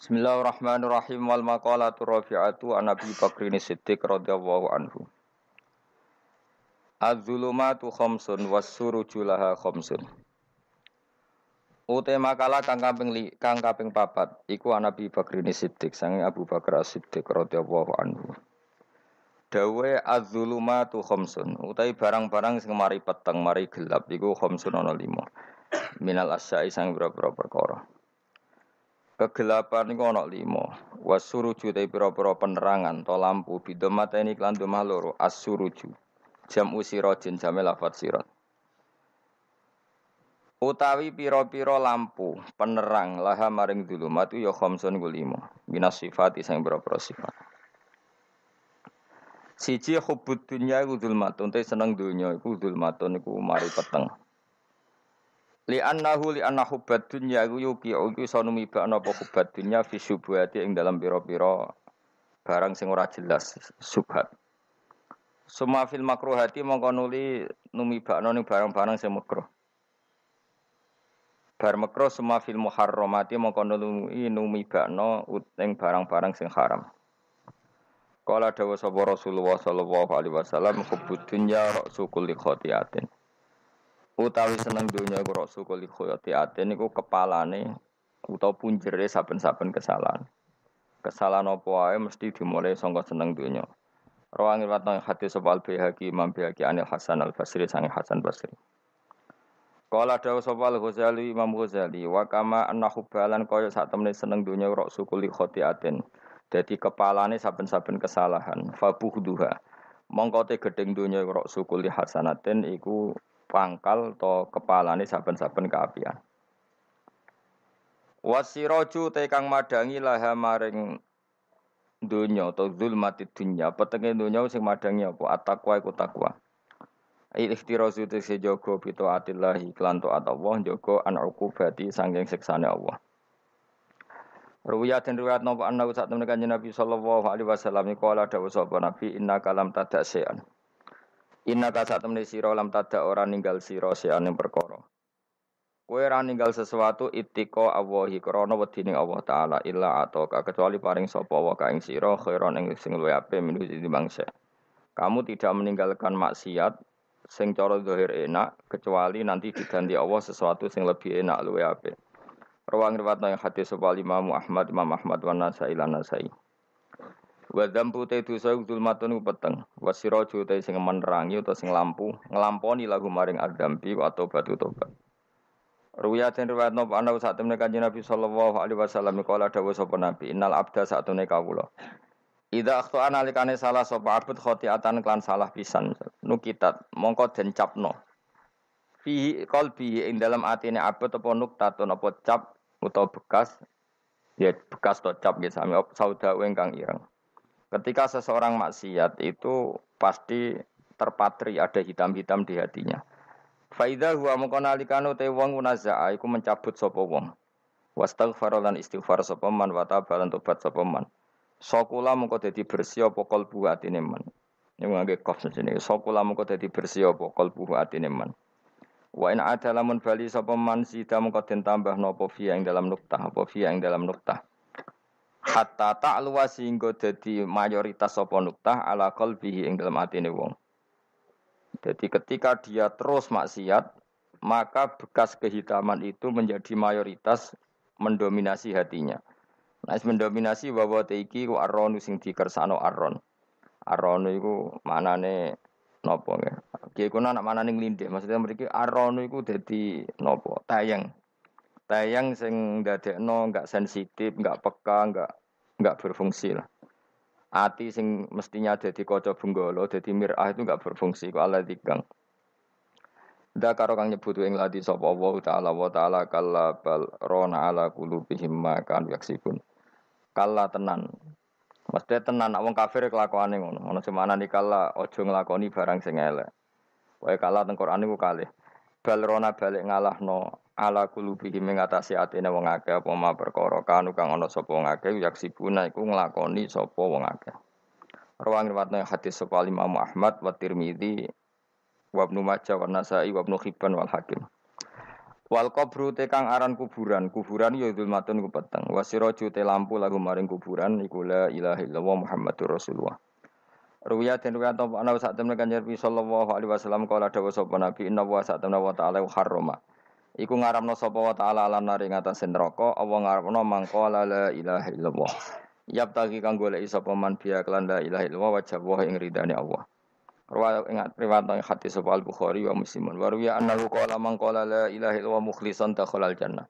Bismillahirrahmanirrahim wal maqalatu rafi'atu an Abi Bakrin Siddiq radhiyallahu anhu. Az-zulumatu khamsun was suruju laha khamsun. Ute makala kang kaping li, kang kaping papat iku an Abi Bakrin Siddiq sang Abu Bakar Siddiq radhiyallahu anhu. Dawe az-zulumatu khamsun utai barang-barang sing mari peteng mari gelap iku khamsun ana lima. Minal asyai sang boro-boro perkara. Kegelapan niku ana lima. Wasuruju te pira-pira penerangan to lampu bidomata ini klan domah loro as-suruju. Jam usirojin jame lafat sirat. Utawi pira-pira lampu penerang laha maring dulumat ya khamsun ku lima. Minas sifat sing pira-pira sifat. Siji hubbud dunya iku zulmatun, te seneng dunya iku zulmatun iku mari peteng. Li annahu li anna hubbat dunya yuki iku iso numibakno apa hubbat dunya fi syubhati ing dalam pira-pira barang sing ora jelas subhat. Suma fil makruhati mongko nuli numibakno ning barang-barang sing makruh. Bar makruh suma fil muharramati mongko nuli numibakno ing barang-barang sing haram. Kala dawa sapa Rasulullah sallallahu alaihi wasallam hubbud dunya ra'su kulli utawi seneng dunia iku rasul kuli khoyati aten niku kepalane utawa punjere saben-saben kesalahan. Kesalahan apa wae mesti dimulai sangka seneng dunia. Rawang riwayat nang hadis sapa Al-Baihaqi Imam Anil Hasan Al-Basri sang Hasan Basri. Kala dawu sapa Al-Ghazali Imam Ghazali wa kama annahu balan kaya sak temene seneng dunya rasul kuli khotiatin. Dadi kepalane saben-saben kesalahan. Fabuhduha. Mongko te gedeng dunya rasul kuli hasanatin iku pangkal to kepalane saben-saben keapian. Wasiraju te kang madangi laha maring dunya atau zulmati dunya petenge dunya sing madangi apa atakwa iku takwa. Ikhtirazu te se jaga bito atillahi klan taat Allah jaga an uqubati sanging siksane Allah. Ruwiyat dan riwayat nopo anna saat temen kanjeng Nabi sallallahu alaihi wasallam iku ala dawuh sapa Nabi inna kalam tadak sean. Inna ka sak temne sira lam tada ora ninggal sira seane perkara. Kowe ora ninggal sesuatu ittika Allahi krana wedine Allah taala illa ataka kecuali paring sapa wa ka ing sira khairon ing sing luwih apik minu bangsa. Kamu tidak meninggalkan maksiat sing cara zahir enak kecuali nanti diganti Allah sesuatu sing lebih enak luwih apik. Rawang riwayat yang hadis sapa Imam Ahmad Imam Ahmad wa Nasai lan Nasai. Wa dzambu te dosa zulmatun peteng. Wa siraju te sing menerangi utawa sing lampu nglamponi lagu maring adzambi atau batu tobat. Ruya den riwayat nopo ana sak temne kanjeng Nabi sallallahu alaihi wasallam kala dawuh sapa Nabi innal abda sak temne kawula. Ida akhto analikane salah sapa abud khotiatan klan salah pisan nukitat mongko den capno. Fihi qalbi ing dalam atine abud apa nuktatun apa cap utawa bekas ya bekas to cap ya sami sauda ingkang ireng. Ketika seseorang maksiat itu pasti terpatri ada hitam-hitam di hatinya. Faida huwa mengkonalikanu te wong munaza'a iku mencabut sapa wong. Wastaghfar lan istighfar sapa man wa tabalan tobat sapa man. Sokula mengko dadi bersih apa kalbu atine man. Ini ngangge kof sini. Sokula mengko dadi bersih apa kalbu atine man. Wa in ada lamun bali sapa man sida mengko den tambah napa fi ing dalam nuktah apa fi ing dalam nuktah hatta ta'luwa sehingga dadi mayoritas sapa nuktah ala qalbihi ing dalam atine wong. Jadi ketika dia terus maksiat, maka bekas kehitaman itu menjadi mayoritas mendominasi hatinya. Nah, mendominasi bahwa teiki ku arron sing dikersano arron. Arron iku manane nopo ya. Ki kuna nak manane nglindih, maksudnya mriki arron iku dadi nopo? Tayang. Tayang sing dadekno enggak sensitif, enggak peka, enggak enggak berfungsi lah. Ati sing mestinya jadi kaca benggala, jadi mirah itu enggak berfungsi kok Allah tigang. Ndak karo kang nyebut ing lati sapa Allah taala wa taala kalla bal rona ala qulubihim ma kan yaksibun. Kalla tenan. Mesti tenan wong kafir kelakuane ngono. Ono semana nih kalla aja nglakoni barang sing elek. Wae kalla teng Quran niku kalih. Bal rona balik ngalahno ala kulubihi mengatasi atine wong akeh apa ma perkara kanu kang ana sapa wong akeh yaksibuna iku nglakoni sapa wong akeh. Rawang riwayatna hadis sapa Imam Ahmad wa Tirmizi wa Ibnu Majah wa Nasa'i wa Ibnu Hibban wal Hakim. Wal qabru te kang aran kuburan, kuburan ya dzulmatun ku peteng. Wasiraju te lampu lagu maring kuburan iku la ilaha illallah Muhammadur Rasulullah. Ruwiya den ruwiya to ana sak temen Nabi sallallahu alaihi wasallam kala dawuh sapa Nabi inna wa sak temen wa ta'ala harrama. Iku ngaramno sapa wa ta'ala alam nari ngatasé neraka apa ngaramno mangko la ilaha illallah. Yap tagi kang golek sapa man biya kelan la ilaha illallah wajah wa ing ridane Allah. Riwayat ingat riwayat yang hadis Al Bukhari wa Muslimun. Wa ruwiya annahu qala man qala la ilaha illallah mukhlishan dakhala al jannah.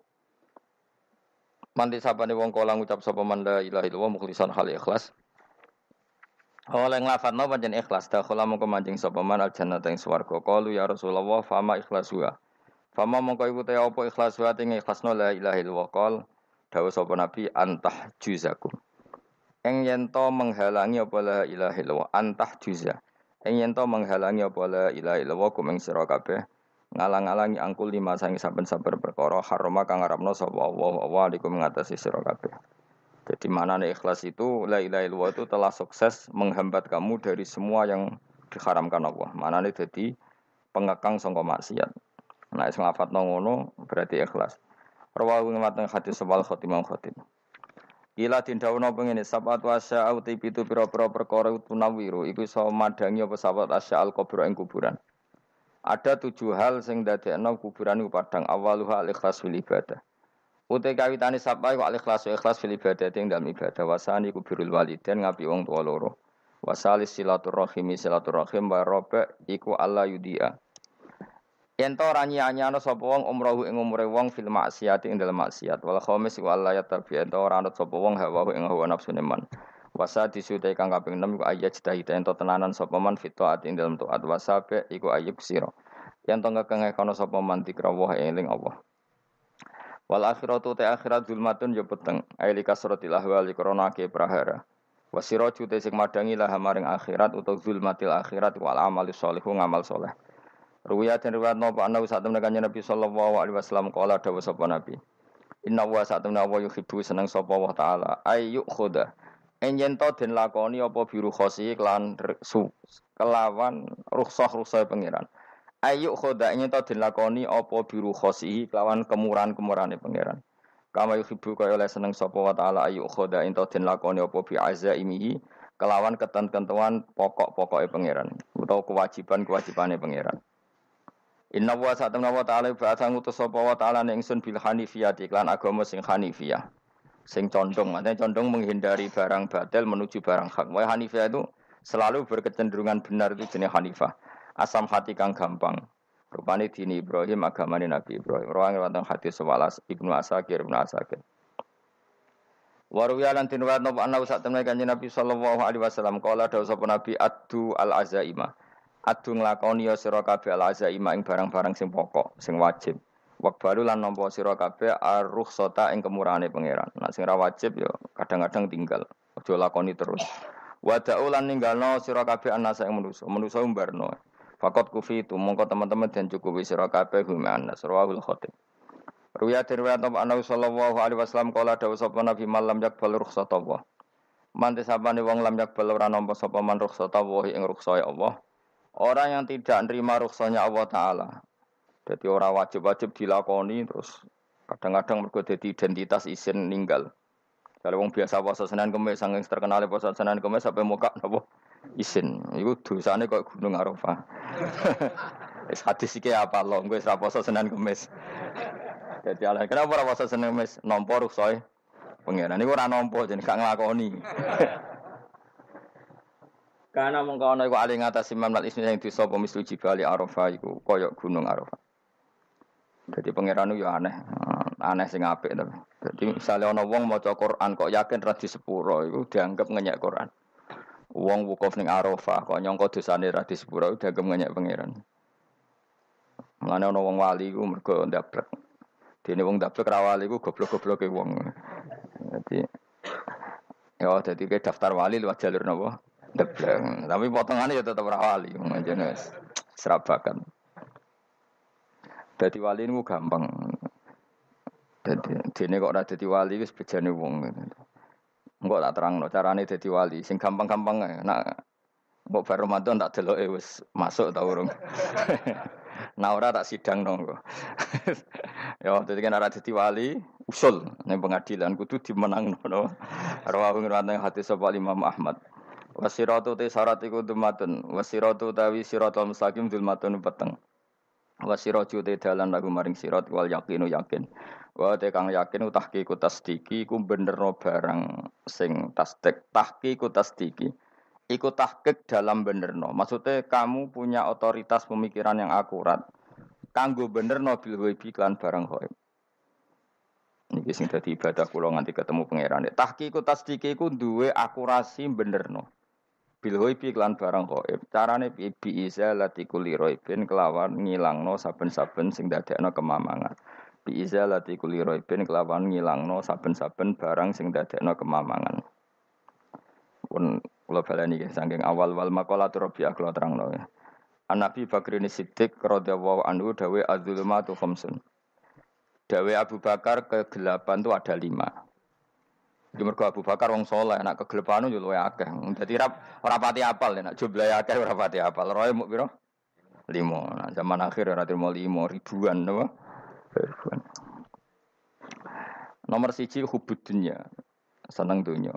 Manti sapane wong kala ngucap sapa man la ilaha illallah mukhlishan hal ikhlas. Oleh nglafadzno pancen ikhlas dakhala mongko manjing sapa man al jannah ing swarga. Qalu ya Rasulullah fama ikhlasuha. Fama mongko iku te apa ikhlasuha ing ikhlasno la ilaha illallah qol dawuh sapa nabi antah juzakum. Eng yen menghalangi apa la ilaha illallah antah juzah Ing yen to menghalangi apa la ilaha illallah kumeng sira kabeh ngalang-alangi angkul lima sang saben-saben perkara harama kang ngarepno sapa Allah wa alikum ngatasi sira kabeh. Jadi mana ikhlas itu la ilaha illallah itu telah sukses menghambat kamu dari semua yang diharamkan Allah. Mana jadi pengekang sangka maksiat. Nah, sing lafadzno ngono berarti ikhlas. Rawahu ngateng hadis sebal khotimah khotim. Ila dindawono pengene sabat wasya uti pitu pira-pira perkara tunawiru iku iso madangi apa sabat asya al kubur ing kuburan. Ada tujuh hal sing dadekno kuburan iku padang awaluha al ikhlas fil ibadah. Uti kawitane sapa iku al ikhlas ikhlas fil ibadah ing dalam ibadah wasani kubirul waliden ngapi wong tua loro. Wasalis silaturahimi silaturahim wa iku Allah yudia. Yen to ora nyanyano sapa wong umrohu ing umure wong fil maksiat ing dalem maksiat wal khamis wa la yatabi yen to ora anut sapa wong hawa ing hawa nafsu man. Wasa disutai kang kaping 6 iku ayat cedai yen to tenanan sapa man fit taat ing dalem taat wasabe iku ayub sira. Yen to ngekenge kono sapa man dikrawah eling Allah. Wal akhiratu te akhirat zulmatun yo peteng aili kasratil ahwal krona ke prahara. Wasiraju te sing madangi lah maring akhirat utawa zulmatil akhirat wal amali sholihu ngamal soleh. Ruwiyat dan riwayat nopo anda saat temen Nabi Sallallahu Alaihi Wasallam kala dawa sapa Nabi. Inna wa saat temen wa yuhibbu seneng sapa wa taala ayyuk khoda. Enjen to den lakoni apa biru khosi kelan kelawan rukhsah rukhsah pangeran. Ayyuk khoda enjen to den lakoni apa biru khosi kelawan kemurahan-kemurahane pangeran. Kama yuhibbu kaya oleh seneng sapa wa taala ayyuk khoda ento den lakoni apa bi azaimihi kelawan ketentuan pokok-pokoke pangeran utawa kewajiban-kewajibane pangeran. Inna wa sa'atamna wa ta'ala ba'atha ngutus sapa wa ta'ala ning sun bil hanifiyah iklan agama sing hanifiyah. Sing condong, artinya condong menghindari barang batil menuju barang hak. Wa hanifiyah itu selalu berkecenderungan benar itu jenis hanifah. Asam hati kang gampang. Rupane dini Ibrahim agamane Nabi Ibrahim. Rawang wonten hadis sewalas Ibnu Asakir Ibnu Asakir. Waruya lan tinwat napa ana sak temne kanjeng Nabi sallallahu alaihi wasallam kala dawuh sapa Nabi addu al azaima adu nglakoni ya sira kabeh al azaima ing barang-barang sing pokok, sing wajib. baru lan nampa sira kabeh ar-rukhsata ing kemurahane pangeran. Nah sing ra wajib ya kadang-kadang tinggal. Aja lakoni terus. Wada'u lan ninggalno sira kabeh anasa ing manusa. Manusa umbarno. Fakot kufi itu mongko teman-teman dan cukupi sira kabeh hum anas rawahul khatib. Ruya riwayat Nabi sallallahu alaihi wasallam kala dawuh sapa Nabi malam yakbal rukhsata Allah. Mantis sapane wong lam yakbal ora nampa sapa man rukhsata Allah ing rukhsah Allah. Orang yang tidak nerima rukshonya Allah Ta'ala. Jadi orang wajib-wajib dilakoni terus kadang-kadang mergo jadi identitas isin ninggal. Kalau wong biasa puasa Senin Kamis saking terkenal puasa Senin Kamis sampai muka napa isin. Iku dosane kok Gunung Arafah. Wis hadis iki apa lo gue ora puasa Senin Kamis. Jadi ala kenapa ora puasa Senin Kamis nampa ruksoe pengiran niku ora nampa jeneng gak nglakoni. Karena mengkau iku ali ngatasi mamlat ismi yang bisa pemislu jibali Arafah iku koyok gunung Arafah. Jadi pangeran itu aneh, aneh sing apik tapi. Jadi misalnya ono wong maca Quran kok yakin ra sepuro itu dianggap ngenyek Quran. Wong wukuf ning Arafah kok nyangka dosane ra sepuro dianggap ngenyek pangeran. Mulane ono wong wali iku mergo ndablek. Dene wong ndablek ra wali iku goblok-gobloke wong. Jadi Ya, jadi ke daftar wali lewat jalur nopo? Debleng. Tapi potongannya ya tetap rawali. Mungkin serabakan. Jadi wali ini gampang. Jadi dene kok ora dadi wali wis bejane wong. Enggak tak terang no carane dadi wali. Sing gampang-gampang nak mbok bar Ramadan tak deloke wis masuk ta urung. Nah ora tak sidang dong. ya dadi kan ora dadi wali usul ning pengadilan kudu dimenang no. Rawahu ngriwayatne hati sapa Imam Ahmad. Wasiratu te syarat iku dumatun. Wasiratu tawi siratul mustaqim dulmatun peteng. Wasiratu te dalan lagu maring sirat wal yakinu yakin. Wa te kang yakin tahqiqu tasdiki ku bener barang sing tasdik. Tahqiqu tasdiki ikut tahqiq dalam benerno. Maksudnya kamu punya otoritas pemikiran yang akurat. Kanggo benerno bil ghaibi kan barang ghaib. Niki sing dadi ibadah kula nganti ketemu pangeran. Tahqiq tasdiki ku duwe akurasi benerno. Bil ghaibi lan barang ghaib. Carane bi izalati kulli raibin kelawan ngilangno saben-saben sing dadekno kemamangan. Bi izalati kulli raibin kelawan ngilangno saben-saben barang sing dadekno kemamangan. Pun Kula baleni nggih saking awal wal maqala Rabi'ah kula terangno ya. An Nabi Bakri Siddiq radhiyallahu anhu dawe adzulumatu khamsun. Dawe Abu Bakar kegelapan itu ada lima. Di mergo Abu Bakar wong soleh, nak kegelapan itu luwe akeh. Dadi rap ora pati apal nak jumlah akeh ora pati apal. Roe muk piro? Limo. Nah, zaman akhir ora terima limo ribuan napa? Ribuan. Nomor siji hubud dunya. Seneng dunya.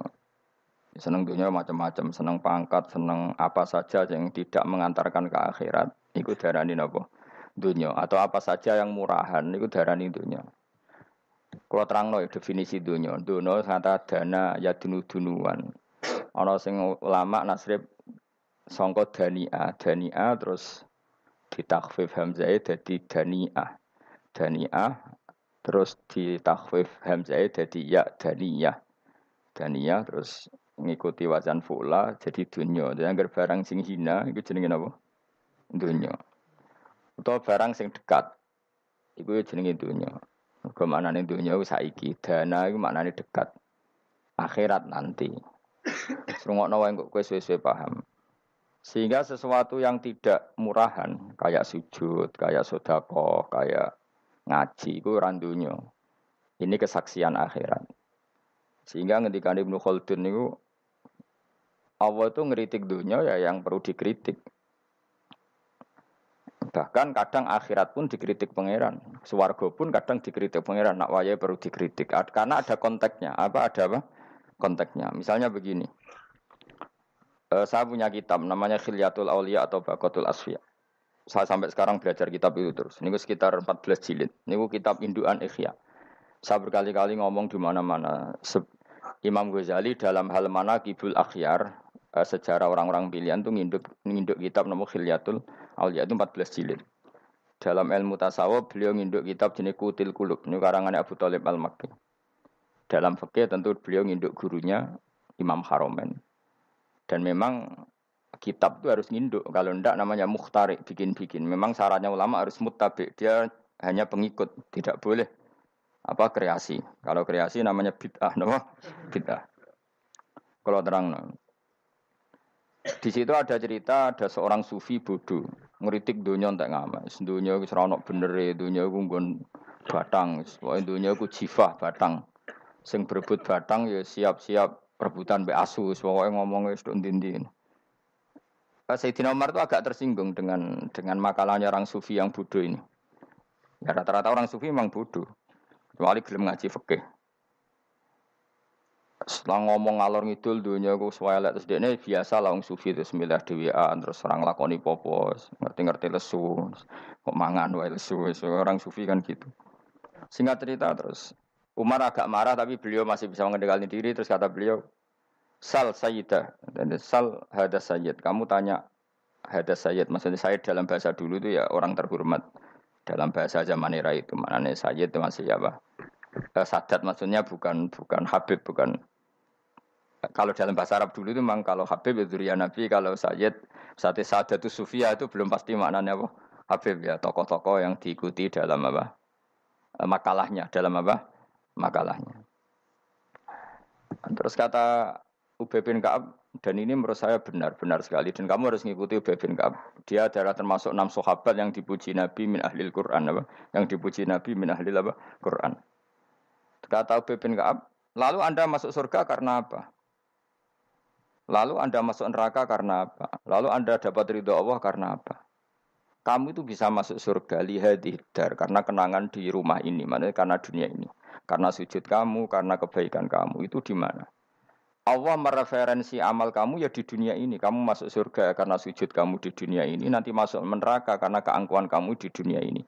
Seneng dunia macam-macam, seneng pangkat, seneng apa saja yang tidak mengantarkan ke akhirat. Iku darani nopo dunia atau apa saja yang murahan iku darani dunia. Kalau terang no definisi dunia, dunia kata dana ya dunu dunuan. Ono sing ulama nasrib songko dania, dania terus ditakfif hamzah jadi dania, dania terus ditakfif hamzah jadi ya dania, dania terus ngikuti wazan fula jadi dunya. Jadi agar barang sing hina itu jenenge apa? Dunya. Atau barang sing dekat itu jenenge dunya. Mergo maknane dunya ku saiki, dana iku maknane dekat. Akhirat nanti. Serungokno wae kok kowe suwe paham. Sehingga sesuatu yang tidak murahan, kayak sujud, kayak sodako, kayak ngaji, itu randunya. Ini kesaksian akhirat. Sehingga ketika Ibnu Khaldun itu Allah itu ngeritik dunia ya yang perlu dikritik. Bahkan kadang akhirat pun dikritik pangeran. Suwargo pun kadang dikritik pangeran. Nak waya perlu dikritik. Karena ada konteksnya. Apa ada apa? Konteksnya. Misalnya begini. Uh, saya punya kitab namanya Khilyatul Aulia atau Bakotul Asfiya. Saya sampai sekarang belajar kitab itu terus. Ini sekitar 14 jilid. Ini kitab Induan Ikhya. Saya berkali-kali ngomong di mana-mana. Imam Ghazali dalam hal mana kibul akhyar uh, sejarah orang-orang pilihan itu nginduk nginduk kitab nomor Khilyatul Aulia itu 14 jilid. Dalam ilmu tasawuf beliau nginduk kitab jenis Kutil Kulub, ini karangan Abu Talib Al-Makki. Dalam fikih tentu beliau nginduk gurunya Imam Haromen. Dan memang kitab itu harus nginduk, kalau ndak namanya mukhtarik, bikin-bikin. Memang syaratnya ulama harus mutabik, dia hanya pengikut, tidak boleh apa kreasi. Kalau kreasi namanya bid'ah, no? bid'ah. Kalau terang, no. Di situ ada cerita ada seorang sufi bodoh ngeritik dunia entek ngamas. Dunia wis ora bener dunia ku nggon batang, pokoke dunia ku jifah batang. Sing berebut batang ya siap-siap rebutan be asu, pokoke ngomong wis tok ndi Sayyidina Umar itu agak tersinggung dengan dengan makalahnya orang sufi yang bodoh ini. Ya rata-rata orang sufi memang bodoh. Kecuali gelem ngaji fikih. Setelah ngomong ngalor ngidul dunia ku swelek terus dia biasa lah sufi terus milah dewian terus orang lakoni popo ngerti-ngerti lesu kok mangan wae lesu orang sufi kan gitu. Singkat cerita terus Umar agak marah tapi beliau masih bisa mengendalikan diri. Terus kata beliau Sal Sayyidah dan Sal Hada Sayyid. Kamu tanya Hada Sayyid? Maksudnya Sayyid dalam bahasa dulu itu ya orang terhormat. Dalam bahasa zaman era itu maknanya sayyid itu masih apa? Eh, sadat maksudnya bukan bukan habib bukan kalau dalam bahasa Arab dulu itu memang kalau habib itu ya nabi kalau sayyid sadat itu sufia itu belum pasti maknanya apa habib ya tokoh-tokoh yang diikuti dalam apa eh, makalahnya dalam apa makalahnya terus kata Ubay bin Kaab dan ini menurut saya benar-benar sekali dan kamu harus mengikuti Ubay bin Ka'ab. Dia adalah termasuk enam sahabat yang dipuji Nabi min ahlil Quran apa? Yang dipuji Nabi min ahlil apa? Quran. Kata Ubay bin Ka'ab, lalu Anda masuk surga karena apa? Lalu Anda masuk neraka karena apa? Lalu Anda dapat ridho Allah karena apa? Kamu itu bisa masuk surga lihat dar karena kenangan di rumah ini, mana karena dunia ini. Karena sujud kamu, karena kebaikan kamu itu di mana? Allah mereferensi amal kamu ya di dunia ini. Kamu masuk surga karena sujud kamu di dunia ini. Nanti masuk neraka karena keangkuhan kamu di dunia ini.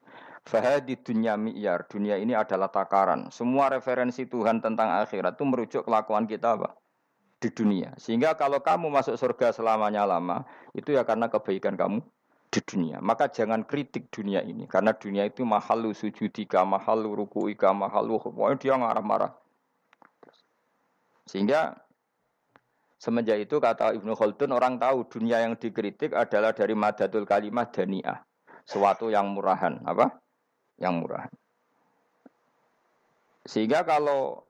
Fahadi dunia mi'yar. Dunia ini adalah takaran. Semua referensi Tuhan tentang akhirat itu merujuk kelakuan kita apa? Di dunia. Sehingga kalau kamu masuk surga selamanya lama, itu ya karena kebaikan kamu di dunia. Maka jangan kritik dunia ini. Karena dunia itu mahalu sujudika, mahalu rukuika, mahalu pokoknya dia marah-marah. Sehingga semenjak itu kata Ibnu Khaldun orang tahu dunia yang dikritik adalah dari madatul kalimat daniah. Suatu yang murahan. Apa? Yang murahan. Sehingga kalau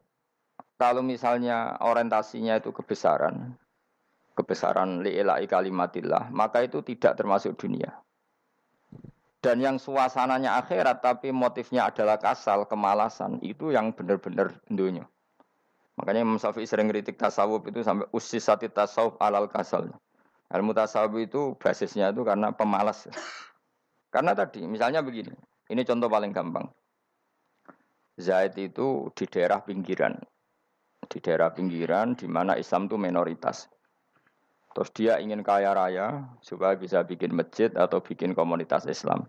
kalau misalnya orientasinya itu kebesaran, kebesaran li'ilai kalimatillah, maka itu tidak termasuk dunia. Dan yang suasananya akhirat tapi motifnya adalah kasal, kemalasan, itu yang benar-benar dunia. Makanya Imam Syafi'i sering kritik tasawuf itu sampai usis sati tasawuf alal kasal. Ilmu tasawuf itu basisnya itu karena pemalas. karena tadi, misalnya begini, ini contoh paling gampang. Zaid itu di daerah pinggiran, di daerah pinggiran di mana Islam itu minoritas. Terus dia ingin kaya raya supaya bisa bikin masjid atau bikin komunitas Islam.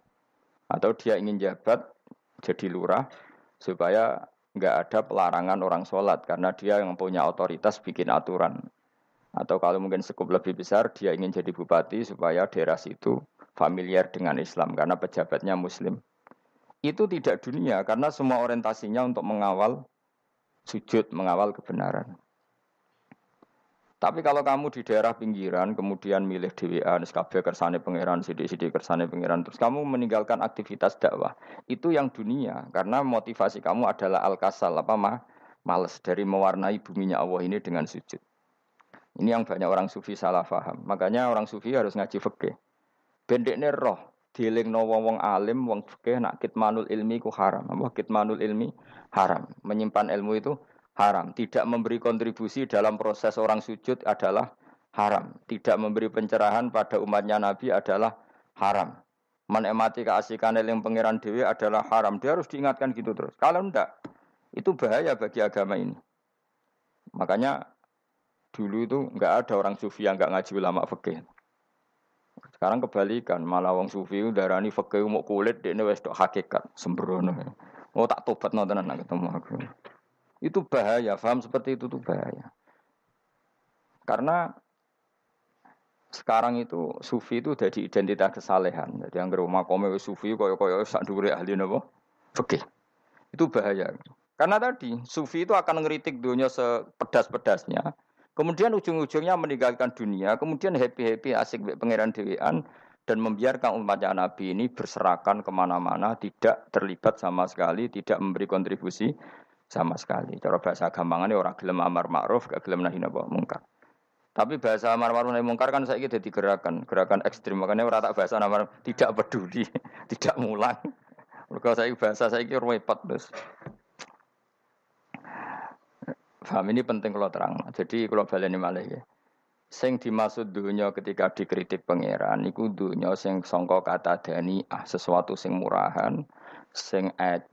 Atau dia ingin jabat jadi lurah supaya nggak ada pelarangan orang sholat karena dia yang punya otoritas bikin aturan. Atau kalau mungkin cukup lebih besar dia ingin jadi bupati supaya daerah situ familiar dengan Islam karena pejabatnya muslim. Itu tidak dunia karena semua orientasinya untuk mengawal sujud, mengawal kebenaran. Tapi kalau kamu di daerah pinggiran, kemudian milih DWA, SKB kersane pangeran, sidik-sidik kersane pangeran, terus kamu meninggalkan aktivitas dakwah, itu yang dunia, karena motivasi kamu adalah al-kasal, apa mah, males dari mewarnai buminya Allah ini dengan sujud. Ini yang banyak orang sufi salah faham. Makanya orang sufi harus ngaji fikih. Bendeknya roh, dieling no wong wong alim, wong fikih nak kitmanul ilmi ku haram. Apa kitmanul ilmi haram. Menyimpan ilmu itu haram. Tidak memberi kontribusi dalam proses orang sujud adalah haram. Tidak memberi pencerahan pada umatnya Nabi adalah haram. Menikmati keasikan yang pangeran dewi adalah haram. Dia harus diingatkan gitu terus. Kalau enggak, itu bahaya bagi agama ini. Makanya dulu itu enggak ada orang sufi yang enggak ngaji ulama fikih. Sekarang kebalikan, malah wong sufi darani fikih mau kulit ini wes hakikat sembrono. Oh tak tobat nonton ketemu aku. Itu bahaya, paham seperti itu tuh bahaya. Karena sekarang itu sufi itu jadi identitas kesalehan. Jadi yang rumah kome sufi koyo koyo sak dure ahli napa? Fikih. Itu bahaya. Karena tadi sufi itu akan ngeritik dunia sepedas-pedasnya. Kemudian ujung-ujungnya meninggalkan dunia, kemudian happy-happy asik pangeran dewean dan membiarkan umatnya Nabi ini berserakan ke mana-mana, tidak terlibat sama sekali, tidak memberi kontribusi sama sekali. Cara bahasa gampangan orang gelem amar ma'ruf, gak gelem nahi napa mungkar. Tapi bahasa amar ma'ruf nahi mungkar kan saya jadi gerakan, gerakan ekstrim. Makanya orang tak bahasa amar tidak peduli, tidak mulang. Kalau saya bahasa saya kira repot terus. Paham ini penting kalau terang. Jadi kalau baleni malah ya. Sing dimaksud dunia ketika dikritik pangeran iku dunia sing songko kata dani ah sesuatu sing murahan, sing et,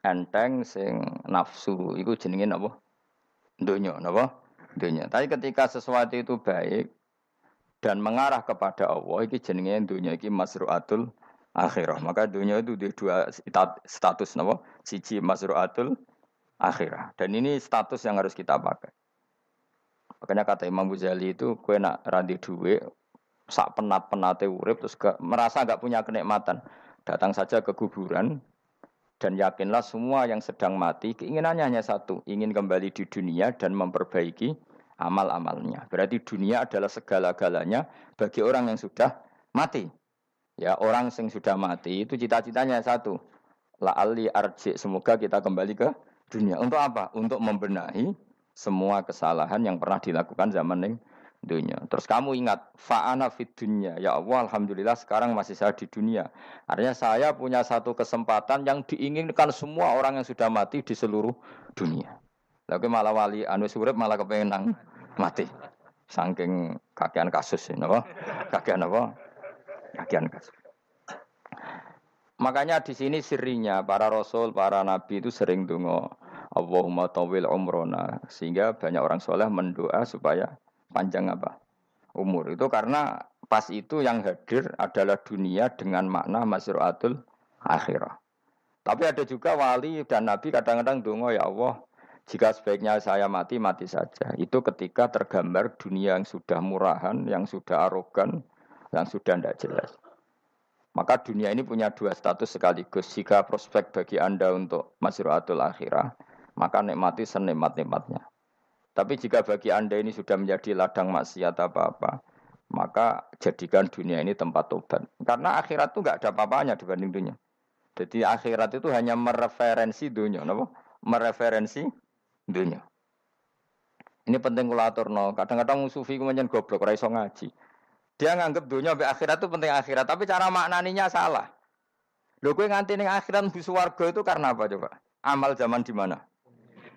enteng sing nafsu iku jenenge napa? Donya napa? Donya. Tapi ketika sesuatu itu baik dan mengarah kepada Allah iki jenenge dunya iki masruatul akhirah. Maka dunia itu di dua status napa? Siji masruatul akhirah. Dan ini status yang harus kita pakai. Makanya kata Imam Ghazali itu kue nak randi duwe sak penat penate urip terus gak, merasa gak punya kenikmatan datang saja ke kuburan dan yakinlah semua yang sedang mati keinginannya hanya satu, ingin kembali di dunia dan memperbaiki amal-amalnya. Berarti dunia adalah segala-galanya bagi orang yang sudah mati. Ya, orang yang sudah mati itu cita-citanya satu. La ali arji, semoga kita kembali ke dunia. Untuk apa? Untuk membenahi semua kesalahan yang pernah dilakukan zaman ini dunia. Terus kamu ingat, fa'ana fit dunia. Ya Allah, Alhamdulillah sekarang masih saya di dunia. Artinya saya punya satu kesempatan yang diinginkan semua orang yang sudah mati di seluruh dunia. Lalu malah wali anu surip malah kepengen nang mati. Saking kakean kasus ini, apa? Kakean apa? Kakean kasus. Makanya di sini sirinya para rasul, para nabi itu sering dungo Allahumma tawil umrona sehingga banyak orang soleh mendoa supaya panjang apa umur itu karena pas itu yang hadir adalah dunia dengan makna masruatul akhirah. Tapi ada juga wali dan nabi kadang-kadang dungo ya Allah jika sebaiknya saya mati mati saja. Itu ketika tergambar dunia yang sudah murahan, yang sudah arogan, yang sudah tidak jelas. Maka dunia ini punya dua status sekaligus. Jika prospek bagi Anda untuk masruatul akhirah, maka nikmati senikmat-nikmatnya. Tapi jika bagi Anda ini sudah menjadi ladang maksiat apa-apa, maka jadikan dunia ini tempat tobat. Karena akhirat itu nggak ada apa-apanya dibanding dunia. Jadi akhirat itu hanya mereferensi dunia, apa? Mereferensi dunia. Ini penting kula no. Kadang-kadang sufi kemudian goblok, ora ngaji. Dia nganggep dunia sampai akhirat itu penting akhirat, tapi cara maknaninya salah. Lho kowe nganti ning akhirat bu warga itu karena apa coba? Amal zaman di mana?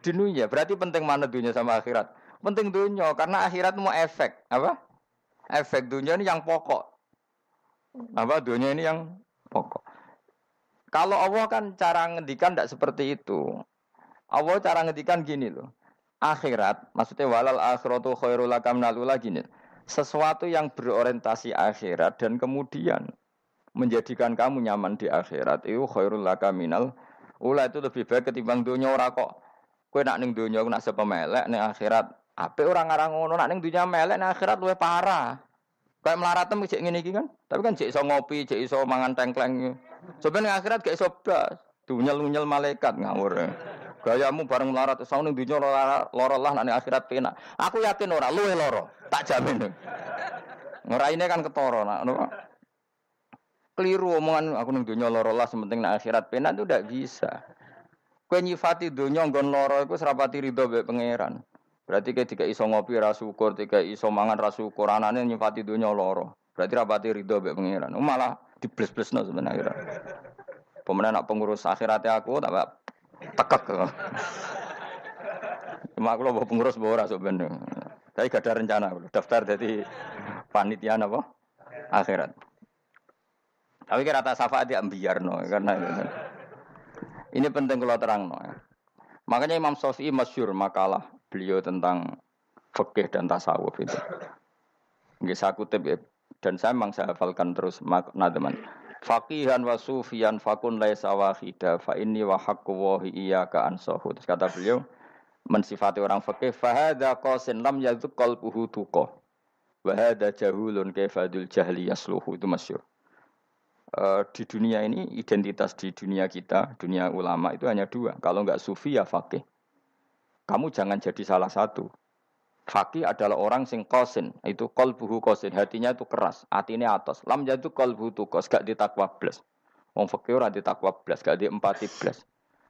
Dunia. Berarti penting mana dunia sama akhirat? Penting dunia karena akhirat mau efek, apa? Efek dunia ini yang pokok. Apa dunia ini yang pokok. Kalau Allah kan cara ngendikan tidak seperti itu. Allah cara ngendikan gini loh. Akhirat, maksudnya walal akhiratu khairul lakam nalula gini sesuatu yang berorientasi akhirat dan kemudian menjadikan kamu nyaman di akhirat itu khairul laka minal ula itu lebih baik ketimbang dunia ora kok kowe nak ning dunia nak sepemelek ning akhirat ape orang ngarang ngono nak ning dunia melek ning akhirat luwih parah kayak melaratem cek ngene iki kan tapi kan cek iso ngopi cek iso mangan tengkleng sebenarnya akhirat gak iso blas dunyel-nyel malaikat ngawur gayamu bareng melarat sau ning dunya loro lah nek akhirat penak. Aku yakin ora luwe loro, tak jamin. Ngeraine kan ketara nak. Keliru omongan aku ning dunya loro lah sementing nek akhirat penak itu ndak bisa. Kowe nyifati dunya nggon loro iku serapati ridho mbek pangeran. Berarti kayak tiga iso ngopi ra syukur, tiga iso mangan ra syukur, anane nyifati dunya loro. Berarti rapati ridho mbek pangeran. Malah dibles-blesno sebenarnya. Pemenang nak pengurus akhiratnya aku tak tekek. Cuma aku loh pengurus bawa rasuk ben. Tapi gak ada rencana daftar jadi panitia apa? Akhirat. Tapi kira rata syafaat ya biar no karena ini penting kalau terang no. Makanya Imam Syafi'i masyur makalah beliau tentang fikih dan tasawuf itu. Nggih saya kutip ya. Dan saya memang saya hafalkan terus makna teman. Fakihan wa sufiyan fakun laisa wahida fa inni wa haqqu wahi iyyaka ansahu. Terus kata beliau mensifati orang fakih fahada qasin lam yadzuq qalbuhu tuqa. Wa hada jahulun kaifadul jahli yasluhu itu masyhur. Uh, di dunia ini identitas di dunia kita, dunia ulama itu hanya dua. Kalau enggak sufi ya fakih. Kamu jangan jadi salah satu. Fakih adalah orang sing kosin, itu kol buhu kosin, hatinya itu keras, hatinya atas. Lam jatuh kol buhu kos, gak ditakwa blas. Wong fakih orang ditakwa blas, gak diempati blas.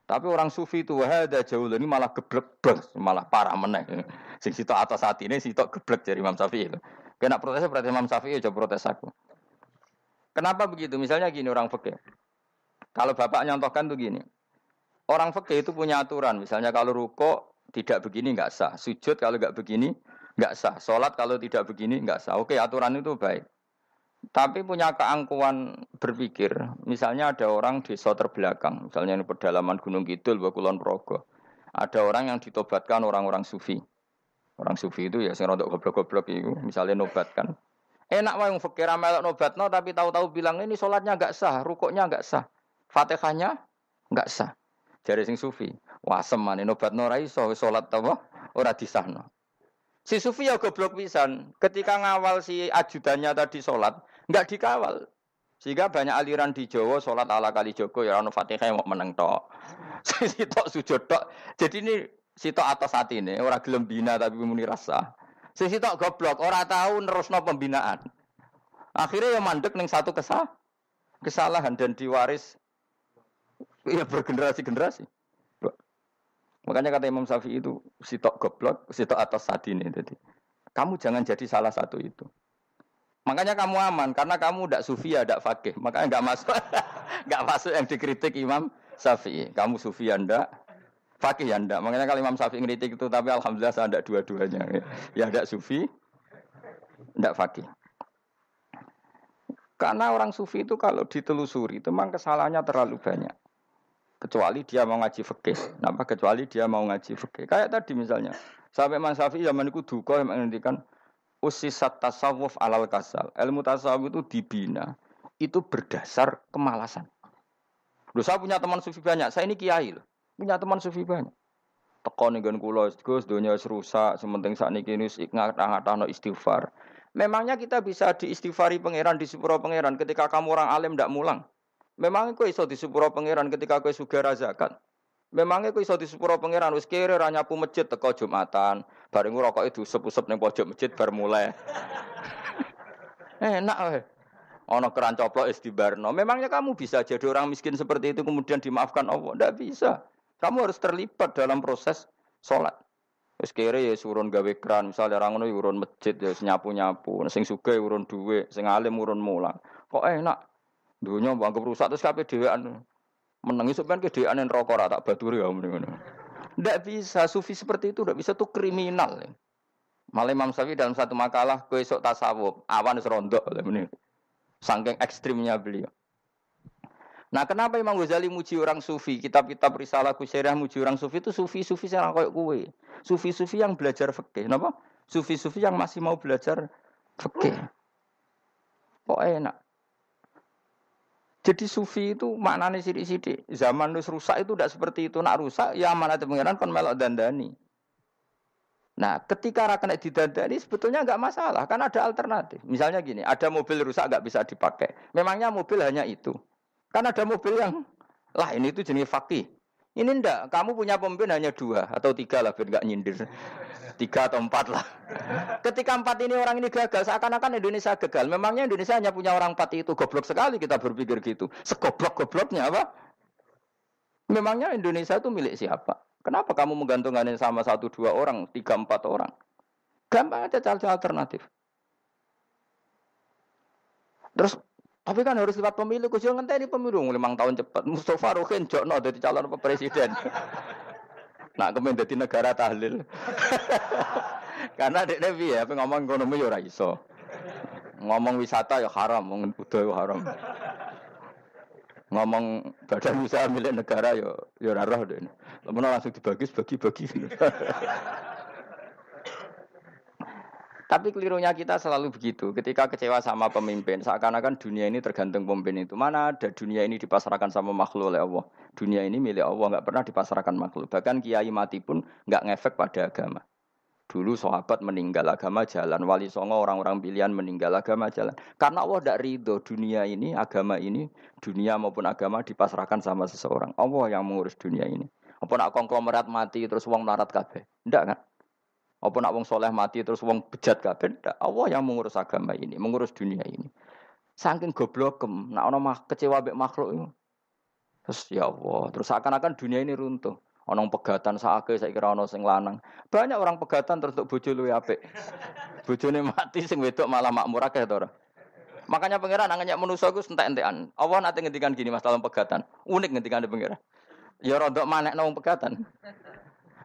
Tapi orang sufi itu wahada jauh ini malah geblek malah parah meneh. Sing situ atas hati ini situ geblek dari Imam Syafi'i itu. Kena protesnya berarti Imam Syafi'i coba protes aku. Kenapa begitu? Misalnya gini orang fakih. Kalau bapak nyontohkan tuh gini. Orang fakih itu punya aturan. Misalnya kalau ruko tidak begini nggak sah. Sujud kalau nggak begini nggak sah. Sholat kalau tidak begini nggak sah. Oke aturan itu baik. Tapi punya keangkuhan berpikir. Misalnya ada orang desa terbelakang. Misalnya di pedalaman Gunung Kidul, Bakulon Progo. Ada orang yang ditobatkan orang-orang sufi. Orang sufi itu ya sing rodok goblok-goblok itu. Misalnya nobatkan. Enak wae wong fikir melok nobatno tapi tahu-tahu bilang ini sholatnya nggak sah, rukuknya nggak sah, fatihahnya nggak sah. Jadi sing sufi. Wah seman obat ora iso salat apa ora disahno. Si Sufi ya goblok pisan. Ketika ngawal si ajudannya tadi sholat, nggak dikawal. Sehingga banyak aliran di Jawa sholat ala kali Joko ya ono Fatihah mau meneng tok. si tok sujud tok. Jadi ini si tok atas hati ini orang gelem bina tapi muni rasa. Si tok goblok ora tahu nerusno pembinaan. Akhirnya ya mandek neng satu kesah kesalahan dan diwaris ya bergenerasi-generasi. Makanya kata Imam Syafi'i itu sitok goblok, sitok atas saat ini. Jadi kamu jangan jadi salah satu itu. Makanya kamu aman karena kamu tidak sufi ya, tidak fakih. Makanya nggak masuk, nggak masuk yang dikritik Imam Syafi'i. Kamu sufi ya ndak, fakih ya ndak. Makanya kalau Imam Syafi'i ngeritik itu, tapi alhamdulillah saya tidak dua-duanya. Ya tidak sufi, tidak fakih. Karena orang sufi itu kalau ditelusuri itu memang kesalahannya terlalu banyak. Kecuali dia mau ngaji fikih. Kenapa? Kecuali dia mau ngaji fikih. Kayak tadi misalnya. Sampai Imam Syafi'i zaman itu duka yang menghentikan usisat tasawuf alal kasal. Ilmu tasawuf itu dibina. Itu berdasar kemalasan. Loh, saya punya teman sufi banyak. Saya ini kiai loh. Punya teman sufi banyak. Teko nih kulo, Gus, dunia rusak. Sementing saat ini kini ngatah-ngatah istighfar. Memangnya kita bisa diistighfari pangeran di sepuro pangeran ketika kamu orang alim tidak mulang. Memangnya kau iso di sepuro pangeran ketika kau sudah zakat. Memangnya kau iso di sepuro pangeran wis kere ra nyapu masjid teko Jumatan, bareng rokok itu usep-usep pojok masjid bar mulai. Enak weh. Ono keran coplok istibarno. Memangnya kamu bisa jadi orang miskin seperti itu kemudian dimaafkan Allah? Tidak bisa. Kamu harus terlibat dalam proses sholat. Kere ya urun gawe keran, misalnya orang ngono ya urun masjid ya nyapu-nyapu, sing sugih urun duwe, sing alim urun mulang. Kok enak? Dunia bangga rusak terus kabeh dhewean. Sampean ke dhewean rokok ora tak baturi ya ngono. Ndak bisa sufi seperti itu ndak bisa tuh kriminal. Malah Imam Syafi'i dalam satu makalah kowe esuk tasawuf, awan wis rondok lha Saking ekstrimnya beliau. Nah kenapa Imam Ghazali muji orang sufi? Kitab-kitab risalah kusyariah muji orang sufi itu sufi-sufi yang kayak kue. Sufi-sufi yang belajar fikih. Kenapa? Sufi-sufi yang masih mau belajar fikih. Kok enak? Jadi sufi itu maknanya sidik-sidik. Zaman nus rusak itu tidak seperti itu. Nak rusak, ya amanat pengiran kon melok dandani. Nah, ketika rakan didandani sebetulnya nggak masalah, kan ada alternatif. Misalnya gini, ada mobil rusak nggak bisa dipakai. Memangnya mobil hanya itu. Kan ada mobil yang lah ini itu jenis fakih. Ini ndak, kamu punya pemimpin hanya dua atau tiga lah biar nggak nyindir. Tiga atau empat lah. Ketika empat ini orang ini gagal, seakan-akan Indonesia gagal. Memangnya Indonesia hanya punya orang empat itu goblok sekali kita berpikir gitu. Segoblok-gobloknya apa? Memangnya Indonesia itu milik siapa? Kenapa kamu menggantungkan sama satu dua orang, tiga empat orang? Gampang aja cari alternatif. Terus tapi kan harus lewat pemilu, kujo ngenteni pemilu lima tahun cepat. Mustafa Rohin jokno jadi calon presiden. Nak kemen jadi negara tahlil. Karena dek Nabi ya, ngomong ekonomi ya iso. Ngomong wisata ya haram, ngomong udah ya haram. Ngomong badan usaha milik negara ya ya rarah deh. langsung dibagi bagi-bagi. Tapi kelirunya kita selalu begitu. Ketika kecewa sama pemimpin, seakan-akan dunia ini tergantung pemimpin itu. Mana ada dunia ini dipasarkan sama makhluk oleh Allah. Dunia ini milik Allah, nggak pernah dipasarkan makhluk. Bahkan kiai mati pun nggak ngefek pada agama. Dulu sahabat meninggal agama jalan, wali songo orang-orang pilihan meninggal agama jalan. Karena Allah tidak ridho dunia ini, agama ini, dunia maupun agama dipasrahkan sama seseorang. Allah yang mengurus dunia ini. Apa nak konglomerat mati terus uang melarat kabeh? Tidak kan? Apa nak wong soleh mati terus wong bejat kabeh? Allah yang mengurus agama ini, mengurus dunia ini. Saking goblokem, nak ono mah kecewa mek makhluk itu. Terus ya Allah, terus seakan-akan dunia ini runtuh. Ono pegatan saake saya kira ono sing lanang. Banyak orang pegatan terus untuk bojo luwe apik. Bojone mati sing wedok malah makmur akeh to Makanya pangeran angannya manusa iku entek-entekan. Allah nanti ngendikan gini Mas dalam pegatan. Unik ngendikan pangeran. Ya rodok manek nang pegatan.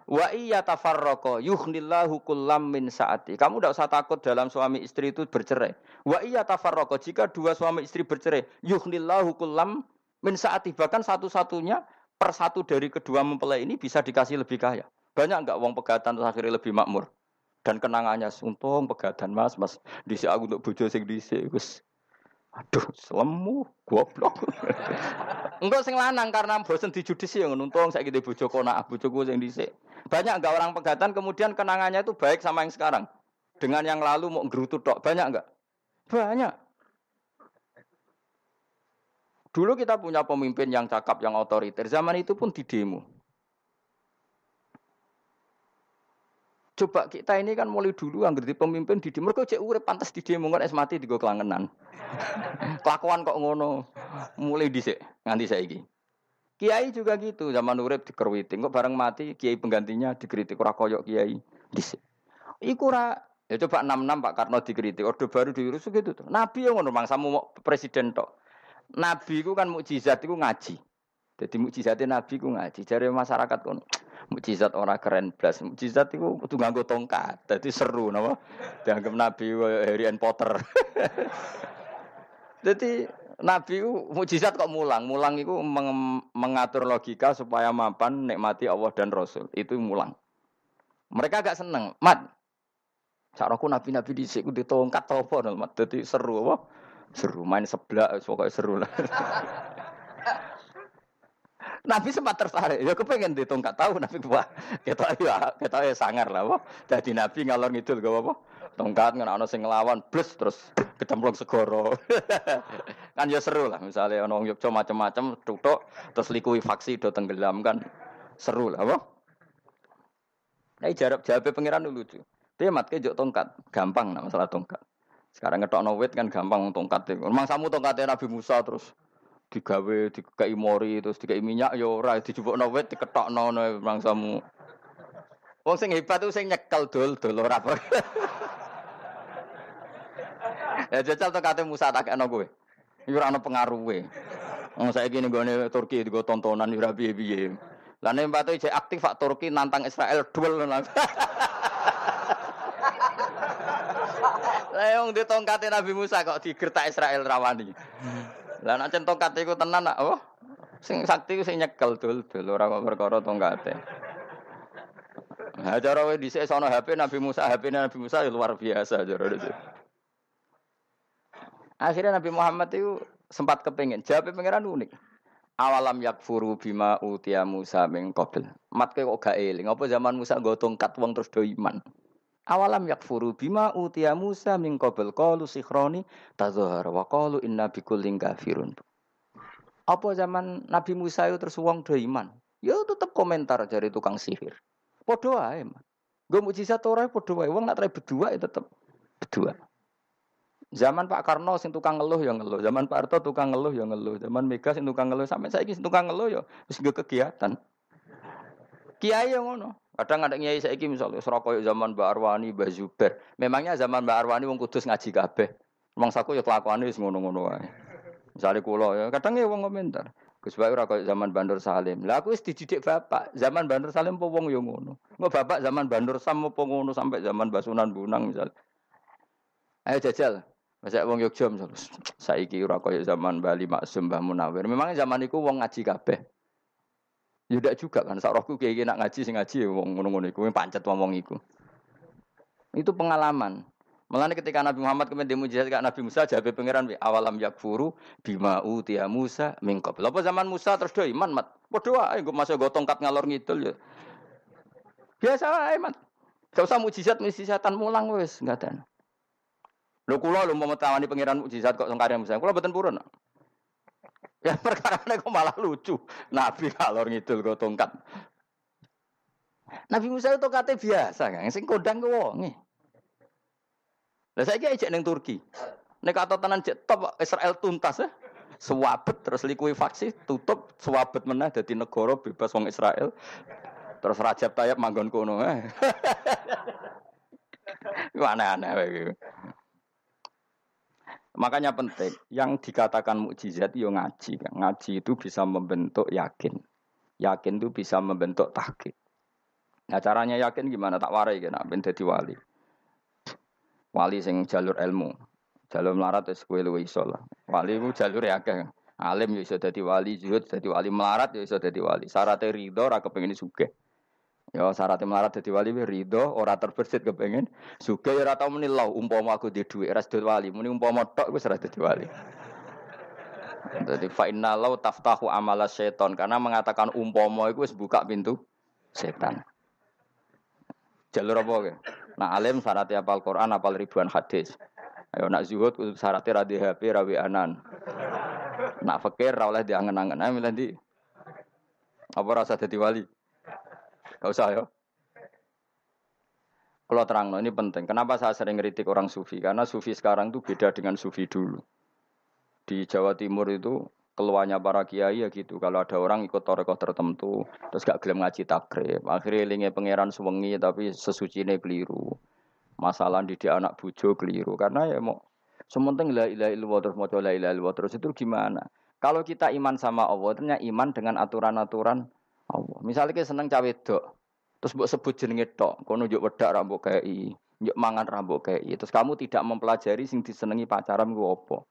Wa iya tafarroko yuhnillahu kullam min saati. Kamu tidak usah takut dalam suami istri itu bercerai. Wa iya tafarroko jika dua suami istri bercerai, yuhnillahu kullam min saati. Bahkan satu-satunya per satu dari kedua mempelai ini bisa dikasih lebih kaya. Banyak enggak uang pegatan terus akhirnya lebih makmur. Dan kenangannya, untung pegatan mas, mas. Disi aku untuk bojo sing disi. Aduh, selemu, goblok. Enggak sing lanang karena bosen dijudisi yang nuntung saya gitu bojo kona, bojoku sing dhisik. Banyak enggak orang pegatan kemudian kenangannya itu baik sama yang sekarang. Dengan yang lalu mau gerutu tok, banyak enggak? Banyak. Dulu kita punya pemimpin yang cakap, yang otoriter. Zaman itu pun di demo. Coba kita ini kan mulai dulu yang di pemimpin di demo. Mereka cek urip pantas di demo kan es mati di kelangenan. Kelakuan kok ngono. Mulai dhisik nganti saiki. Kiai juga gitu, zaman urip dikerwiti. Kok bareng mati kiai penggantinya dikritik ora koyok kiai dhisik. Iku ora ya coba 66 Pak Karno dikritik, orde baru diurus gitu tuh. Nabi yang ngono mangsamu mau presiden tok. Nabi ku kan mukjizat iku ngaji. Jadi mukjizatnya Nabi ku ngaji. Jare masyarakat kono mukjizat orang keren blas. Mukjizat itu kudu nganggo tongkat. Dadi seru napa? Dianggap Nabi Harry and Potter. Jadi Nabi itu mujizat kok mulang. Mulang itu meng mengatur logika supaya mapan nikmati Allah dan Rasul. Itu mulang. Mereka agak seneng. Mat, Caraku nabi-nabi di sini di tongkat apa mat. Jadi seru apa? Seru main sebelah, pokoknya seru lah. Nabi sempat tertarik, ya kepengen di tongkat tahu Nabi wah kita ya kita ya sangar lah, wah. Jadi Nabi ngalor ngidul gak apa, tongkat nggak ono sing ngelawan, plus terus kecemplung segoro, kan ya seru lah, misalnya ono yuk macam-macam, tutuk terus likui faksi do tenggelam kan seru lah, wah. Nah jarak jawab pangeran lucu, dia mat jok tongkat, gampang nah masalah tongkat. Sekarang ngetok wit kan gampang tongkat. Memang samu tongkatnya Nabi Musa terus digawe dikai mori terus dikai minyak ya ora dijupukno wit diketokno mangsamu. Wong sing hebat itu sing nyekel dul ora apa. ya jajal to kate Musa tak ana kowe. Iku ora ana pengaruhe. Wong saiki ning gone Turki digo tontonan ora piye-piye. Lah nek mbate jek aktif Pak Turki nantang Israel duel. Lah yang di tongkate Nabi Musa kok digertak Israel rawani. Lah nek tongkat iku tenan nak oh sing sakti sing nyekel dul dul ora kok perkara tongkate. Nah, dhisik sono HP Nabi Musa, HP Nabi Musa ya luar biasa cara. Akhirnya Nabi Muhammad itu sempat kepengen jawab pangeran unik. Awalam yakfuru bima utia Musa min qabl. Mat kok gak eling apa zaman Musa nggo tongkat wong terus do iman. Awalam yakfuru bima utia Musa min qabl qalu sikhroni tadzahar wa qalu inna bikullin kafirun. Apa zaman Nabi Musa itu terus wong do iman? Ya tetep komentar dari tukang sihir. Padha wae, Mas. Gue mujizat ora padha wae. Wong nak trai berdua ya tetep berdua. Zaman Pak Karno sing tukang ngeluh ya ngeluh, zaman Pak Harto tukang ngeluh ya ngeluh, zaman Mega sing tukang ngeluh sampai saiki sing tukang ngeluh ya wis kegiatan. Kiai yang ngono. Kadang ada kiai saiki misalnya Surabaya zaman Mbak Arwani, Mbak Zuber. Memangnya zaman Mbak Arwani wong kudus ngaji kabeh. Wong saku ya kelakuane wis ngono-ngono wae. Misalnya kula ya, kadang ya wong komentar. Gus Bayu ora zaman Bandur Salim. Lah aku wis dididik bapak, zaman Bandur Salim apa wong ya ngono. Engko bapak zaman Bandur Sam apa ngono sampai zaman Basunan Bunang misal. Ayo jajal. Masa wong Yogya misal. Saiki ora koyo zaman Bali Maksum Mbah Munawir. Memangnya zaman iku wong ngaji kabeh. Ya ndak juga kan, sak rohku kiai nak ngaji sing ngaji wong ngono-ngono iku, pancet wong iku. Itu pengalaman. Mulane ketika Nabi Muhammad kemudian mujizat ke Nabi Musa jawab pangeran awalam yakfuru bima utia Musa min qabl. Apa zaman Musa terus do iman mat. Padha wae engko masuk go tongkat ngalor ngidul ya. Biasa wae mat. Gak usah mujizat mujizatan mulang wis enggak ada. Lho kula lho mau tawani pangeran mujizat kok sengkarya Musa. Kula boten purun. Ya perkara kok malah lucu. Nabi kalor ngidul go tongkat. Nabi Musa itu tongkatnya biasa kan, sing kodang ke wonge. Lah saya kira ning Turki. Nek atau tenan cek top Israel tuntas ya. Swabet terus likuifaksi tutup swabet meneh dadi negara bebas wong Israel. Terus Rajab Tayyip manggon kono. Eh. Aneh-aneh Makanya penting, yang dikatakan mukjizat yo ngaji. Kan? Ngaji itu bisa membentuk yakin. Yakin itu bisa membentuk tahqiq. Nah caranya yakin gimana? Tak warai kan, ben dadi wali. Wali sing jalur ilmu. Jalur melarat wis kowe luwih iso lah. Wali ku jalur akeh. Alim yo iso dadi wali, zuhud dadi wali, melarat yo iso dadi wali. Syaratnya ridho ora kepengin sugih. Ya syaratnya melarat dadi wali ridho ora terbersit kepengen suka ya ora tau muni lau umpama aku di dhuwit ora dadi wali muni umpama tok wis ora dadi wali. Jadi fa inna lau taftahu amala seton karena mengatakan umpama itu buka pintu setan. Jalur apa ke? Nah alim syaratnya apal Quran apal ribuan hadis. Ayo nak zuhud syaratnya radhi HP rawi anan. Nak fakir ra oleh diangen-angen. Ayo milih Apa rasa dadi wali? Gak usah ya. Kalau terang, ini penting. Kenapa saya sering ngeritik orang sufi? Karena sufi sekarang itu beda dengan sufi dulu. Di Jawa Timur itu keluarnya para kiai ya gitu. Kalau ada orang ikut torekoh tertentu, terus gak gelem ngaji takrib. Akhirnya lingi pangeran suwengi tapi sesuci ini keliru. Masalah di anak bujo keliru. Karena ya mau sementing la ilaha illallah terus mau la ilaha illallah terus itu gimana? Kalau kita iman sama Allah, ternyata iman dengan aturan-aturan Allah. Misalnya kita seneng cawe dok, terus buat sebut jenenge tok, kono nunjuk wedak rambut i, njuk mangan rambut i. Terus kamu tidak mempelajari sing disenengi pacaran gue opo.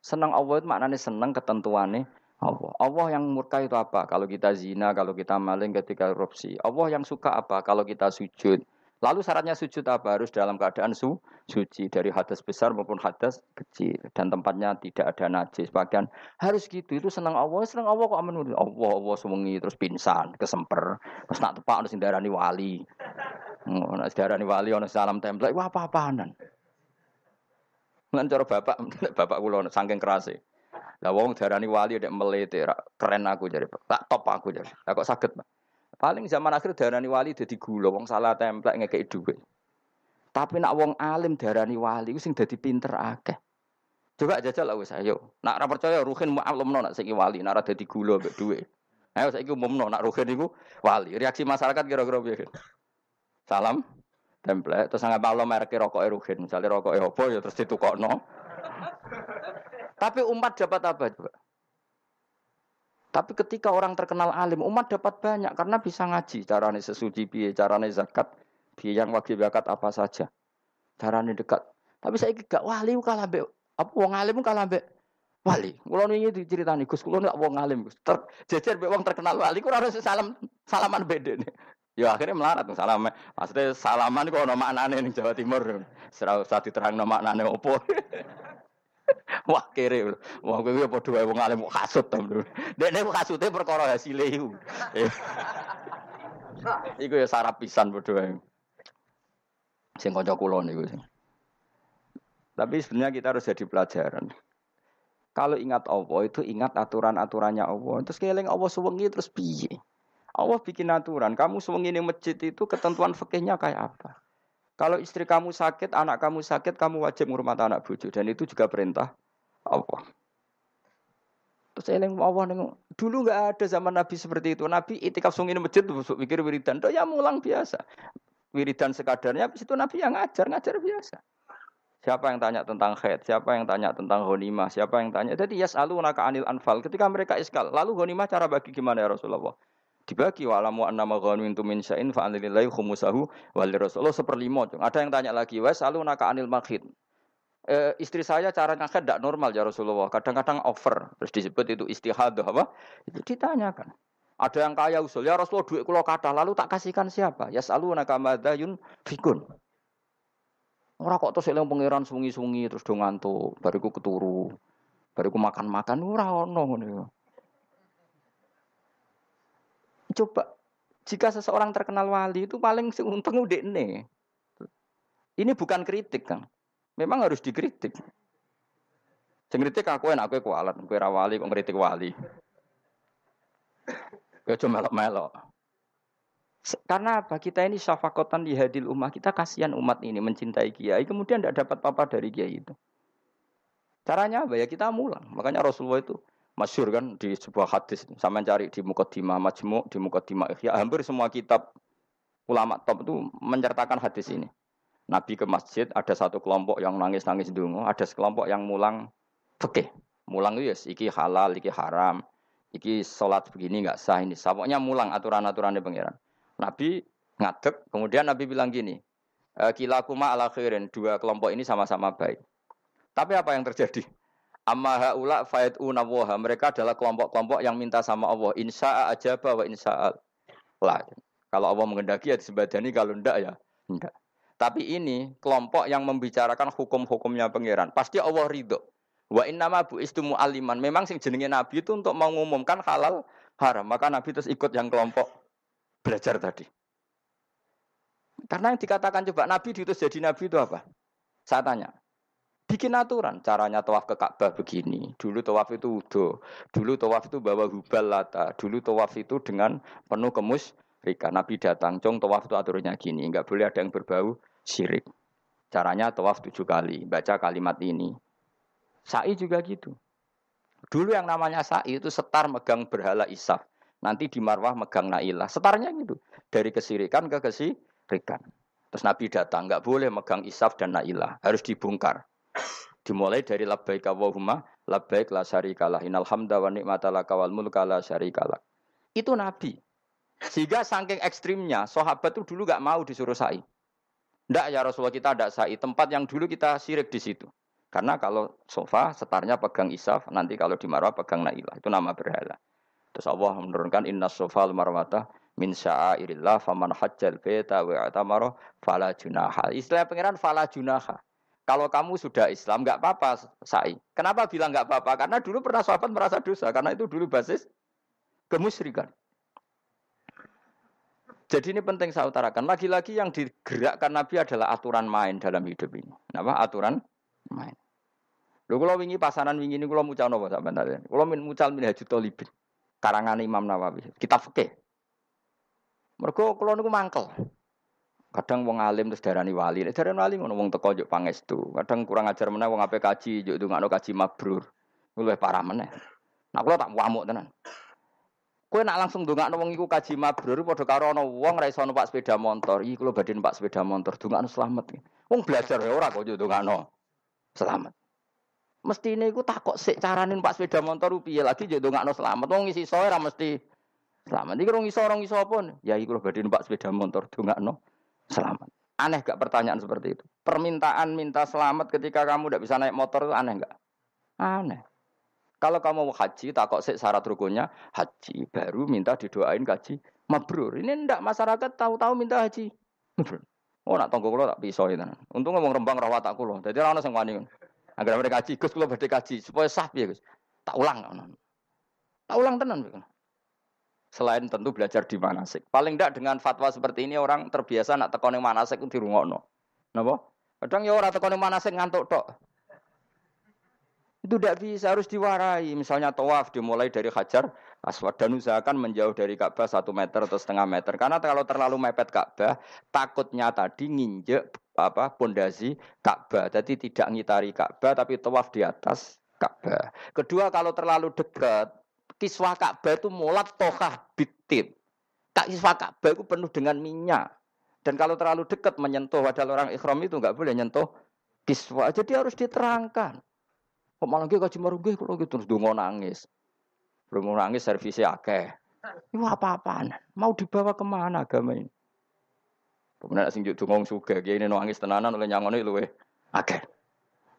Senang Allah itu maknanya senang ketentuannya Allah. Allah yang murka itu apa? Kalau kita zina, kalau kita maling ketika korupsi. Allah yang suka apa? Kalau kita sujud. Lalu syaratnya sujud apa? Harus dalam keadaan su suci dari hadas besar maupun hadas kecil dan tempatnya tidak ada najis. Bagian harus gitu. Itu senang Allah, senang Allah kok menurut Allah Allah sewengi terus pingsan, kesemper, terus nak tepak harus darani wali. Nak darani wali ono salam template wah apa-apaanan. Lan cara bapak bapak kula saking kerase. Lah wong darani wali dek melete keren aku jadi tak top aku jadi. Lah kok saged, Pak? Paling zaman akhir darani wali dadi gula wong salah templek ngekeki dhuwit. Tapi nak wong alim darani wali sing dadi pinter akeh. Coba jajal lah wis ayo. Nak ora percaya ruhin mu'allimno nak saiki wali, nak ora dadi gula mbek dhuwit. Ayo saiki umumno nak ruhin iku wali. Reaksi masyarakat kira-kira piye? Salam template terus nggak malam merek rokok ruhin misalnya rokok apa ya terus ditukokno tapi umat dapat apa juga? Tapi ketika orang terkenal alim, umat dapat banyak karena bisa ngaji. Caranya sesuci biaya, caranya zakat, biaya yang wajib zakat apa saja. Caranya dekat. Tapi saya gak wali kalah be apa wong alim kalah be wali. Kulo ini diceritani Gus, kulo nek wong alim Gus. Ter, jejer be wong terkenal wali kulo harus salam salaman beda nih. Ya akhirnya melarat salam. Maksudnya salaman kok ono maknane ning Jawa Timur. Serau usah diterangno maknane opo. Wah kere. Wah kowe padha wae wong alim kasut to. Dekne kasute perkara hasile iku. Iku ya sarap pisan padha wae. Sing kanca kula niku sing. Tapi sebenarnya kita harus jadi pelajaran. Kalau ingat Allah itu ingat aturan-aturannya Allah. Terus keling Allah suwengi terus piye? Allah bikin aturan. Kamu suwengi di masjid itu ketentuan fikihnya kayak apa? Kalau istri kamu sakit, anak kamu sakit, kamu wajib ngurmat anak bucu dan itu juga perintah Allah. Terus eling Allah nengok. Dulu nggak ada zaman Nabi seperti itu. Nabi itikaf sungin masjid tuh pikir wiridan. Tuh ya mulang biasa. Wiridan sekadarnya. Habis itu Nabi yang ngajar, ngajar biasa. Siapa yang tanya tentang khed, siapa yang tanya tentang ghanimah, siapa yang tanya. Jadi naka anil anfal. Ketika mereka iskal, lalu ghanimah cara bagi gimana ya Rasulullah? Dibagi wa alamu anna ma ghanimtum min syai'in fa anilillahi khumusahu wal rasulullah seperlima. Ada yang tanya lagi, "Wa naka anil makhid." E, istri saya cara ngakad tidak normal ya Rasulullah. Kadang-kadang over. Terus disebut itu istihadah apa? Itu ditanyakan. Ada yang kaya usul, ya Rasulullah duit kulo kata, lalu tak kasihkan siapa? Ya selalu nakamadayun fikun. Orang kok terus eling pangeran sungi-sungi terus do ngantuk, bariku keturu, bariku makan-makan ora ono ngono. Coba jika seseorang terkenal wali itu paling untung udah ini. Bukan kritik, Kang. Memang harus dikritik. Sing kritik aku enak aku kualat, kowe ra wali kok ngritik wali. Kowe cuma melok-melok. Karena apa? Kita ini syafakotan di hadil umat. Kita kasihan umat ini mencintai kiai. Kemudian tidak dapat apa dari kiai itu. Caranya apa ya? Kita mulang. Makanya Rasulullah itu masyur kan di sebuah hadis. Sama cari di Mukaddimah Majmu di Mukaddimah Ikhya hampir semua kitab ulama top itu menyertakan hadis ini. Nabi ke masjid ada satu kelompok yang nangis-nangis dungo ada sekelompok yang mulang fikih. Mulang itu ya iki halal iki haram iki sholat begini nggak sah ini pokoknya mulang aturan-aturan di pangeran Nabi ngadek kemudian Nabi bilang gini e, kilakuma ala khairin. Dua kelompok ini sama-sama baik. Tapi apa yang terjadi Amma haula fayatuna waha. Mereka adalah kelompok-kelompok yang minta sama Allah. Insya'a aja bahwa insya'a lah. Kalau Allah mengendaki ya disebadani, kalau ndak ya ndak. Tapi ini kelompok yang membicarakan hukum-hukumnya pangeran. Pasti Allah ridho. Wa innama bu istumu aliman. Memang sing jenenge Nabi itu untuk mengumumkan halal haram. Maka Nabi terus ikut yang kelompok belajar tadi. Karena yang dikatakan coba Nabi diutus jadi Nabi itu apa? Saya tanya, bikin aturan caranya tawaf ke Ka'bah begini. Dulu tawaf itu udo dulu tawaf itu bawa hubal lata. Dulu tawaf itu dengan penuh kemus Rika Nabi datang cong tawaf itu aturannya gini. Nggak boleh ada yang berbau syirik. Caranya tawaf tujuh kali. Baca kalimat ini. Sa'i juga gitu. Dulu yang namanya sa'i itu setar megang berhala isaf. Nanti di marwah megang nailah. Setarnya gitu. Dari kesirikan ke kesirikan. Terus Nabi datang nggak boleh megang isaf dan nailah. Harus dibongkar Dimulai dari labbaik Allahumma labbaik la syarikalah innal hamda wa ni'mata laka wal mulka la syarikalah. Itu Nabi. Sehingga saking ekstrimnya sahabat itu dulu gak mau disuruh sa'i. Ndak ya Rasulullah kita ada sa'i, tempat yang dulu kita sirik di situ. Karena kalau sofa setarnya pegang isaf, nanti kalau di marwah pegang nailah. Itu nama berhala. Terus Allah menurunkan inna sofa marwata min sya'airillah faman hajjal beta wa atamara fala junaha. Istilah pangeran fala junaha. Kalau kamu sudah Islam nggak apa-apa, sa'i. Kenapa bilang nggak apa-apa? Karena dulu pernah sahabat merasa dosa, karena itu dulu basis kemusyrikan. Jadi ini penting saya utarakan. Lagi-lagi yang digerakkan Nabi adalah aturan main dalam hidup ini. Apa? Aturan main. Lho kalau wingi pasaran wingi ini kalau mucal nopo sampean tadi. Kalau min mucal min hajut tolibin. Karangan Imam Nawawi. Kita fikih. Mergo kula niku mangkel. Kadang wong alim terus darani wali. Nek darani wali ngono wong teko njuk pangestu. Kadang kurang ajar meneh wong ape kaji njuk ndongakno kaji mabrur. Luwih parah meneh. Nah kula tak wamuk tenan. Kowe nak langsung ndongakno wong iku kaji mabrur padha karo ana wong ra iso numpak sepeda motor. Iki kula badhe numpak sepeda motor ndongakno slamet. Wong belajar ya ora kok ndongakno selamat. Mesti ini aku takut sik carane numpak sepeda motor piye lagi njuk ndongakno selamat. Wong isi soe ra mesti selamat. Iki rong iso rong iso apa? Ya iki kula badhe numpak sepeda motor ndongakno selamat. Aneh gak pertanyaan seperti itu? Permintaan minta selamat ketika kamu tidak bisa naik motor itu aneh gak? Aneh. Kalau kamu mau haji, tak kok syarat rukunnya haji, baru minta didoain haji mabrur. Ini ndak masyarakat tahu-tahu minta haji. Oh nak tonggo kulo tak pisau itu. Untung ngomong rembang rawat aku loh. Jadi orang sing wani. Agar mereka haji, Gus kulo badhe haji supaya sah piye Gus. Tak ulang. Tak ulang tenan. Selain tentu belajar di manasik. Paling tidak dengan fatwa seperti ini orang terbiasa nak tekon yang manasik itu dirungokno. Napa? Kadang ya orang tekon yang manasik ngantuk tok. Itu tidak bisa, harus diwarai. Misalnya tawaf dimulai dari hajar aswad dan usahakan menjauh dari Ka'bah satu meter atau setengah meter. Karena kalau terlalu mepet Ka'bah, takutnya tadi nginjek apa pondasi Ka'bah. Jadi tidak ngitari Ka'bah, tapi tawaf di atas Ka'bah. Kedua, kalau terlalu dekat, kiswah Ka'bah itu mulat tohah bitit. Kak kiswah Ka'bah itu penuh dengan minyak. Dan kalau terlalu dekat menyentuh wadah orang ikhram itu nggak boleh nyentuh kiswah. Jadi harus diterangkan. Kok malah gue kaji marungge kalau gitu terus dungo nangis. Belum nangis servisnya akeh. Itu apa-apaan? Mau dibawa ke mana agama ini? Kemudian sing juk dungong suga, ini nangis tenanan oleh nyangone luwe akeh.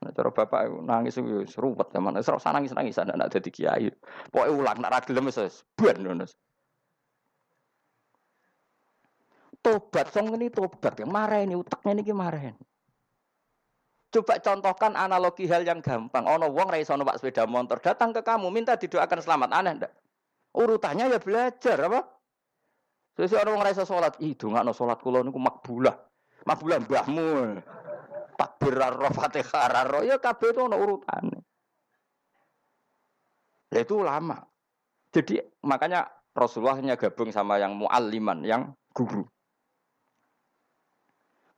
Nah, cara bapak nangis itu serupat zaman. Serasa nangis nangis ada nak jadi kiai. Pokoknya ulang nak ragil mes buan nunus. Tobat, song ini tobat yang marah ini utaknya ini gimana? Coba contohkan analogi hal yang gampang. Ono wong ra iso numpak sepeda motor, datang ke kamu minta didoakan selamat. Aneh ndak? Urutannya ya belajar apa? Sesi orang wong ra iso salat, ih dongakno salat kula niku makbulah. Makbulah mbahmu takbir raro fatihah raro ya kabeh itu ono urutane. Ya itu lama. Jadi makanya Rasulullah hanya gabung sama yang mualliman, yang guru.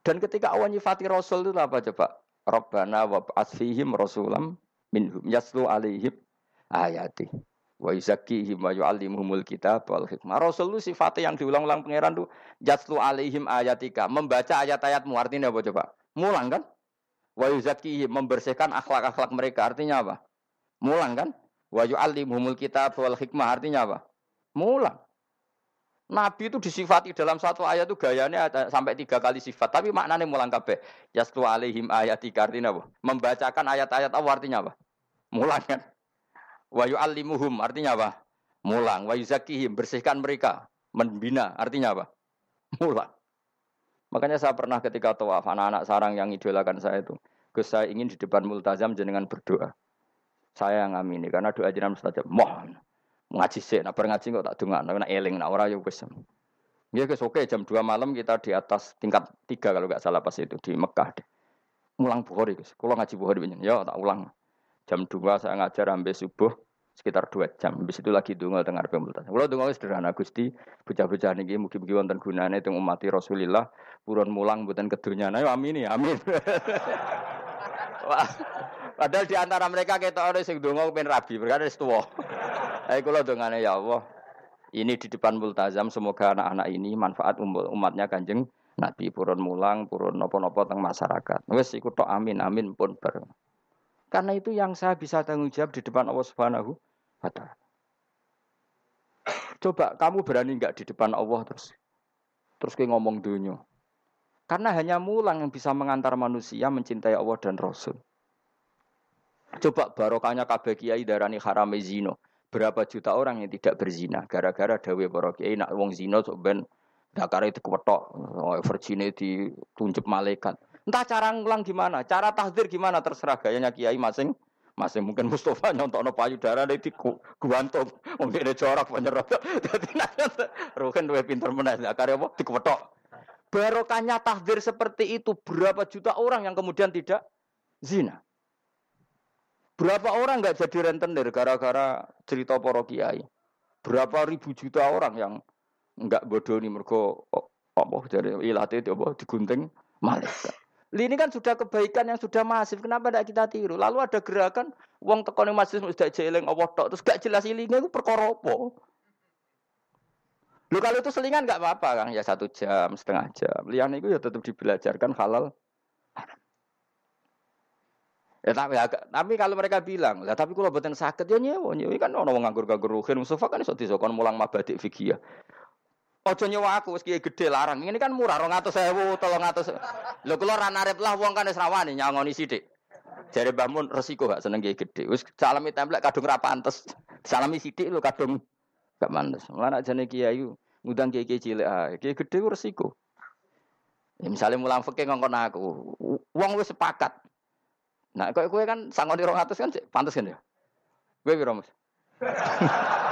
Dan ketika awan nyifati Rasul itu apa coba? Rabbana wa asfihim rasulam minhum yaslu alaihim ayati wa yuzakkihim wa yu'allimuhumul kitab wal hikmah. Rasul itu sifatnya yang diulang-ulang pangeran tuh yaslu alaihim ayatika, membaca ayat-ayatmu artinya apa coba? Mulang kan? Wa yuzakihim membersihkan akhlak-akhlak mereka. Artinya apa? Mulang kan? Wa yu'allimuhumul kitab wal hikmah. Artinya apa? Mulang. Nabi itu disifati dalam satu ayat itu gayanya sampai tiga kali sifat. Tapi maknanya mulang kabeh. Yastu alaihim ayatika artinya apa? Membacakan ayat-ayat Allah artinya apa? Mulang kan? Wa yu'allimuhum artinya apa? Mulang. Wa yuzakihim bersihkan mereka. Membina artinya apa? Mulang. Makanya saya pernah ketika tawaf anak-anak sarang yang idolakan saya itu, Gus saya ingin di depan multazam jenengan berdoa. Saya yang amini karena doa jenengan mustajab. Mohon ngaji sih, nak ngaji kok tak dengar, nak eling, nak ora ya Gus. Ya Gus oke jam 2 malam kita di atas tingkat 3 kalau nggak salah pas itu di Mekah deh. Ulang Bukhari Gus. Kalau ngaji Bukhari ya tak ulang. Jam 2 saya ngajar sampai subuh, sekitar dua jam. Habis itu lagi dungo dengar pemultas. Kalau dungo sederhana Gusti, bocah-bocah niki mugi-mugi wonten gunane teng umat Rasulillah, purun mulang mboten kedunya. Ayo amin ya, amin. Padahal di antara mereka kita ada sing donga pengen rabi, berkata wis tuwa. Ayo kula dongane ya Allah. Ini di depan multazam semoga anak-anak ini manfaat umatnya Kanjeng Nabi purun mulang, purun nopo-nopo teng masyarakat. Wes ikut tok amin amin pun bareng. Karena itu yang saya bisa tanggung jawab di depan Allah Subhanahu wa taala. Coba kamu berani nggak di depan Allah terus terus kayak ngomong dunia. Karena hanya mulang yang bisa mengantar manusia mencintai Allah dan Rasul. Coba barokahnya kabeh kiai darani harame zino. Berapa juta orang yang tidak berzina gara-gara dawe para kiai nak wong zina sok ben dakare itu kewetok, oh, virgine ditunjuk malaikat. Entah cara ngulang gimana, cara tahdir gimana terserah gayanya kiai masing masing. Mungkin Mustafa nyontokno payudara dari guantum mungkin ada corak penyerot jadi Ruhin luwih pinter meneh karya apa? Dikewetok barokahnya tahdir seperti itu berapa juta orang yang kemudian tidak zina? Berapa orang nggak jadi rentenir gara-gara cerita poro kiai? Berapa ribu juta orang yang nggak bodoh nih mergo apa dari ilate apa digunting malaikat. Ini kan sudah kebaikan yang sudah masif. Kenapa tidak kita tiru? Lalu ada gerakan uang tekon yang masih sudah jeleng Allah terus gak jelas ilingnya itu perkara apa? Lu kalau itu selingan nggak apa-apa kan ya satu jam setengah jam. Lian itu ya tetap dibelajarkan halal Ya, tapi, ya, tapi kalau mereka bilang, lah tapi kalau buatan sakit ya nyewa, nyewa kan orang nganggur nganggur ruhin, Mustafa kan iso disokon mulang mabadik fikih. Ojo nyewa aku wis gede larang. Ini kan murah 200.000, 300. Lho kula ra narep lah wong kan wis rawani nyangoni sithik. Jare Mbah Mun resiko gak seneng kiai gede. Wis salami templek kadung ra pantes. Salami sithik lho kadung gak pantes. Mulane jane kiai ngundang kiai cilik ah, kiai gede resiko. Ya, misalnya mulang fikih ngongkon aku, wong wis sepakat. Nah, kok kue kan sangon di atas kan pantas kan ya? Gue biro mas.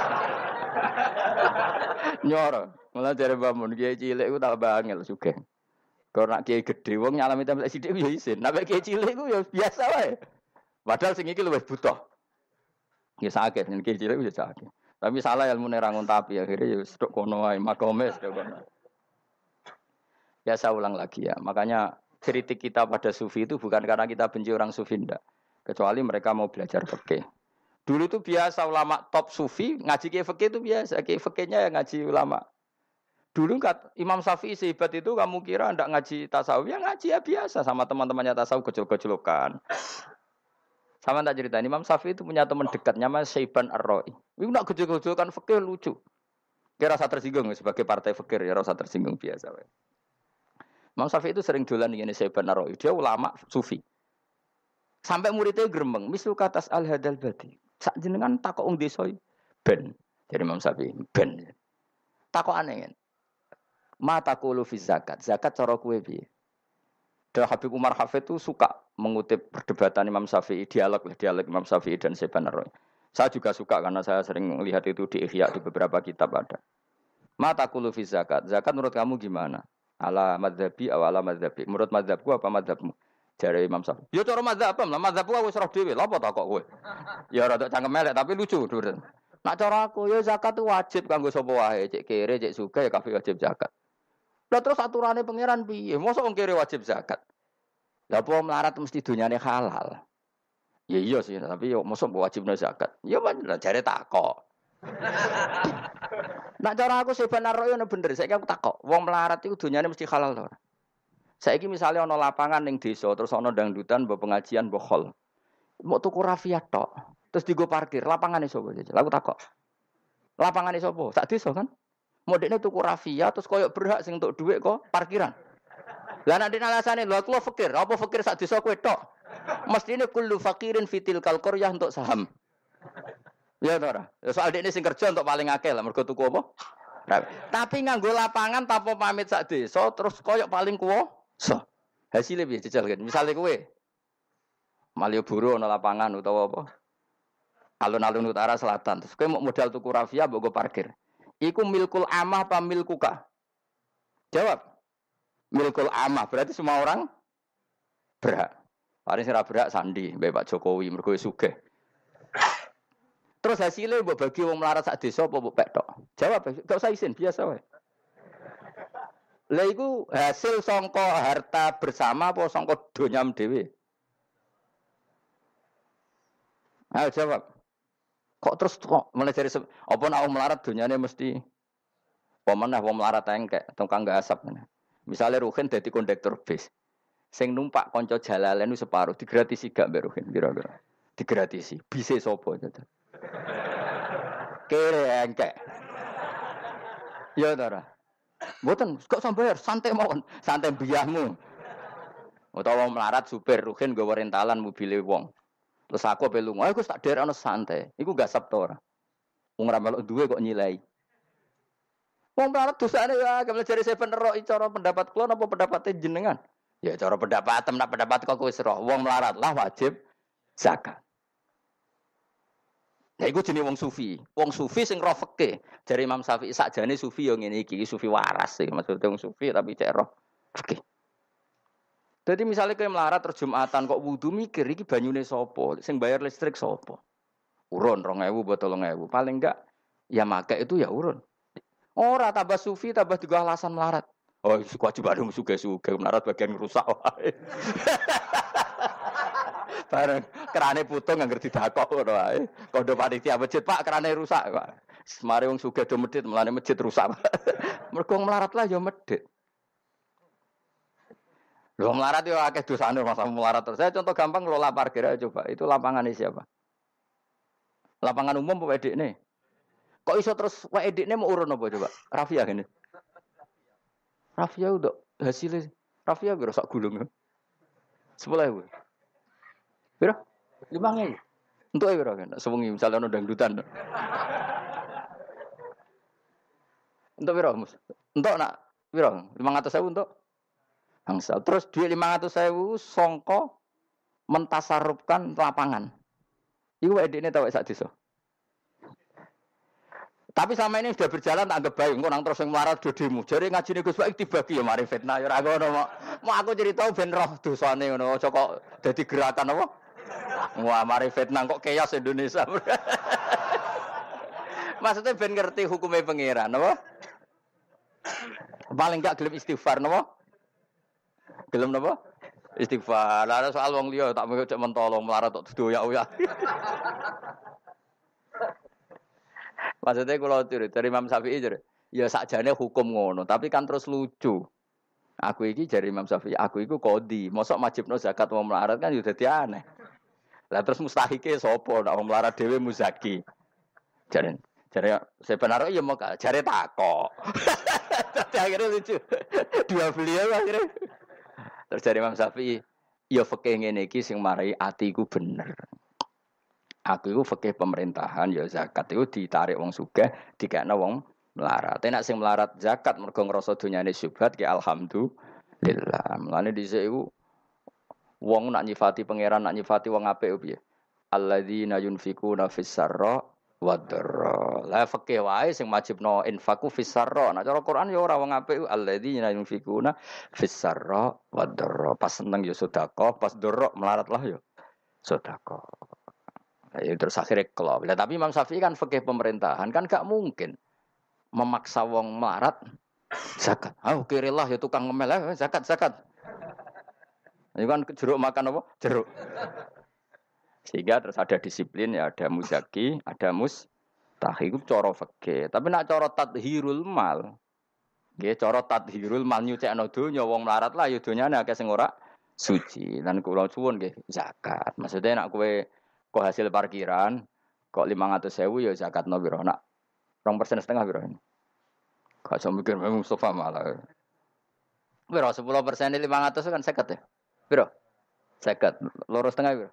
Nyoro, malah dari bangun kiai cilik gue tak bangil juga. Kalau nak kiai gede, wong nyalami tempat sidik ya isin. Nabi kiai cilik gue ya biasa wae. Padahal sing iki luwih butuh. Ya sakit, nek kiai cilik ya sakit. Tapi salah ilmu nerangun tapi akhirnya ya sedok kono wae, makome sedok kono. Ya saya ulang lagi ya. Makanya kritik kita pada sufi itu bukan karena kita benci orang sufi ndak. Kecuali mereka mau belajar fikih. Dulu itu biasa ulama top sufi ngaji kiai fikih itu biasa. Kiai fikihnya yang ngaji ulama. Dulu kat, Imam Syafi'i sehebat itu kamu kira ndak ngaji tasawuf ya ngaji ya biasa sama teman-temannya tasawuf kecil-kecilokan. Sama tak cerita Imam Syafi'i itu punya teman dekat namanya Saiban Ar-Ra'i. Itu nak kecil-kecilokan fikih lucu. Kira rasa tersinggung sebagai partai fikir ya rasa tersinggung biasa. Imam Syafi'i itu sering dolan ini saya benar Dia ulama sufi. Sampai muridnya gerembeng, misu katas al hadal badi. Sak jenengan takok ung desa ben. Jadi Imam Syafi'i ben. Takok aneh kan. Mata fi zakat. Zakat cara kue piye? Dan Habib Umar Hafid itu suka mengutip perdebatan Imam Syafi'i, dialog dialog Imam Syafi'i dan Seban Roy. Saya juga suka karena saya sering melihat itu di Ihya di beberapa kitab ada. Mata fi zakat. Zakat menurut kamu gimana? ala madhabi aw ala madhabi. Menurut madhabku apa madhabmu? Jare Imam Syafi'i. Ya cara madhab apa? Lah madhabku wis roh dhewe. Lha apa tak kok kowe? Ya rada cangkem melek tapi lucu. Nak cara aku ya zakat itu wajib kanggo sapa wae, cek kere, cek suka ya kafe wajib zakat. Lah terus aturannya pangeran piye? Mosok wong kere wajib zakat. Lah apa melarat mesti dunyane halal. Ya iya sih, tapi yo mosok wajib zakat. Ya jare takok. Nak cara aku seban arroyo ono bener. Saya aku takok, wong melarat itu dunyane mesti halal to. Saiki misalnya ono lapangan ning desa terus ono dangdutan mbok pengajian mbok hol. Mau tuku rafia tok. Terus digo parkir, lapangane sapa jajal? Aku takok. Lapangane sapa? Sak desa kan? Mau dekne tuku rafia terus koyok berhak sing untuk duit kok parkiran. Lah nek alasane lho aku fakir, apa fakir sak desa kowe tok? Mestine kullu fakirin fitil kalqoryah untuk saham. Ya ora. Ya, soal ini sing kerja untuk paling akeh lah mergo tuku apa? Tapi nganggo lapangan tanpa pamit sak desa terus koyok paling kuwasa. Hasilnya piye jajal kan. Misale kowe Malioboro ana lapangan utawa apa? Alun-alun utara selatan. Terus kowe mau modal tuku rafia mbok parkir. Iku milkul amah apa milkuka? Jawab. Milkul amah berarti semua orang berhak. Paling sira berhak sandi, Mbak Pak Jokowi mergo sugih. Terus hasilnya buat bagi wong melarat sak desa apa mbok petok? Jawab, gak usah izin, biasa wae. Lah hasil songko harta bersama apa songko donyam dhewe? Ayo jawab. Kok terus kok mulai dari apa nak melarat donyane mesti pemenah wong melarat engkek tukang gak asap. Misalnya Ruhin jadi kondektor bis. Sing numpak konco jalalen itu separuh digratisi gak mbak Ruhin kira-kira. Digratisi. Bisa sopo gitu. Kere engkek. Ya Tara. Mboten, kok sambayar santai mawon, santai biahmu. Utawa melarat supir ruhin nggawa rentalan mobile wong. Terus aku pe lunga, aku tak derekno santai. Iku gak sabto ora. Wong ra melok duwe kok nyilai. Wong melarat dosane ya kalau jare saya penerok cara pendapat kula napa pendapat jenengan? Ya cara pendapat nak pendapat kok wis roh. Wong melarat lah wajib zakat. Ya iku jenenge wong sufi. Wong sufi sing roh fikih. Jare Imam Syafi'i sakjane sufi yo ngene iki, sufi waras sih maksudnya wong sufi tapi cek roh fikih. Jadi misalnya kayak melarat terjumatan kok wudhu mikir iki banyune sopo, sing bayar listrik sopo. Urun rong ewu buat tolong ewu. Paling enggak ya make itu ya urun. Ora tambah sufi tambah juga alasan melarat. Oh, kewajiban suga suga melarat bagian rusak. Bareng kerane putung nggak ngerti dakok ngono wae. Kondo panitia masjid, Pak, kerane rusak, Pak. Semari wong sugih do medhit, melane masjid rusak. Mergo melarat lah ya medhit. Lho melarat yo akeh dosane masa melarat terus. Saya contoh gampang ngelola parkir aja coba. Itu lapangan ini siapa? Lapangan umum apa edik nih? Kok iso terus wa edik nih mau urun apa coba? Rafia gini. Rafia udah hasilnya. Rafia gue sak gulung. Sepuluh ibu. Biro? Lima ngi. Untuk ya biro kan? Misalnya ada dangdutan. Untuk biro mus. Untuk nak biro. Lima ratus ribu untuk angsal. Terus duit lima ratus ribu songko mentasarupkan lapangan. Iku ini tahu saat itu. Tapi sama ini sudah berjalan tak anggap baik. Nang terus yang melarat do demo. Jadi ngaji nih Gus Baik dibagi ya mari fitnah ya ngono mau. Mau aku cerita ben roh dosane ngono. Kok dadi gerakan apa? Wah mari fitnah kok keos Indonesia. Maksudnya ben ngerti hukumnya pangeran apa? Paling enggak gelem istighfar napa? Gelem napa? Istighfar. Lah soal wong liya tak mau cek mentolong melarat tok doyak-oyak. Maksudnya kalau tiru dari Imam Syafi'i jadi ya sakjane hukum ngono, tapi kan terus lucu. Aku iki dari Imam Syafi'i, aku iku kodi, mosok no zakat mau melarat kan udah aneh. Lah terus mustahike sapa nek mau melarat dhewe muzaki. Jare saya benar ya mau jare tako. Tapi akhirnya lucu. Dua beliau akhirnya. Terus dari Imam Syafi'i, ya fikih ngene iki sing marai atiku bener. Aku itu fakih pemerintahan ya zakat itu ditarik wong sugih, dikekno wong melarat. Enak sing melarat zakat mergo ngrasa dunyane syubhat ki alhamdulillah. Mulane dhisik iku wong nak nyifati pangeran nak nyifati wong apik piye? Alladzina yunfikuna fis sarra wadra. La fakih wae sing wajibno infaku fis sarra. Nah cara Quran ya ora wong apik alladzina yunfikuna fis sarra wadra. Pas seneng ya sedekah, pas dorok melarat lah ya sedekah. Ya, terus akhirnya kelop. Nah, tapi Imam Syafi'i kan fakih pemerintahan kan gak mungkin memaksa wong marat zakat. Ah, oh, kirilah ya tukang ngemel eh, zakat zakat. Ini kan jeruk makan apa? Jeruk. Sehingga terus ada disiplin ya ada muzaki, ada mus tahi itu coro fakih. Tapi nak coro tadhirul mal. Nggih coro tadhirul mal nyucekno donya wong melarat lah ya donyane akeh sing ora suci. Dan kula suwun nggih zakat. Maksudnya nak kowe Kok hasil parkiran, kok lima ratus sewu ya zakat no biro. Nak rong persen setengah biro ini. Kau cuma mikir memang Mustafa malah. Biro sepuluh persen lima ratus kan seket ya. Biro seket. Loro setengah biro.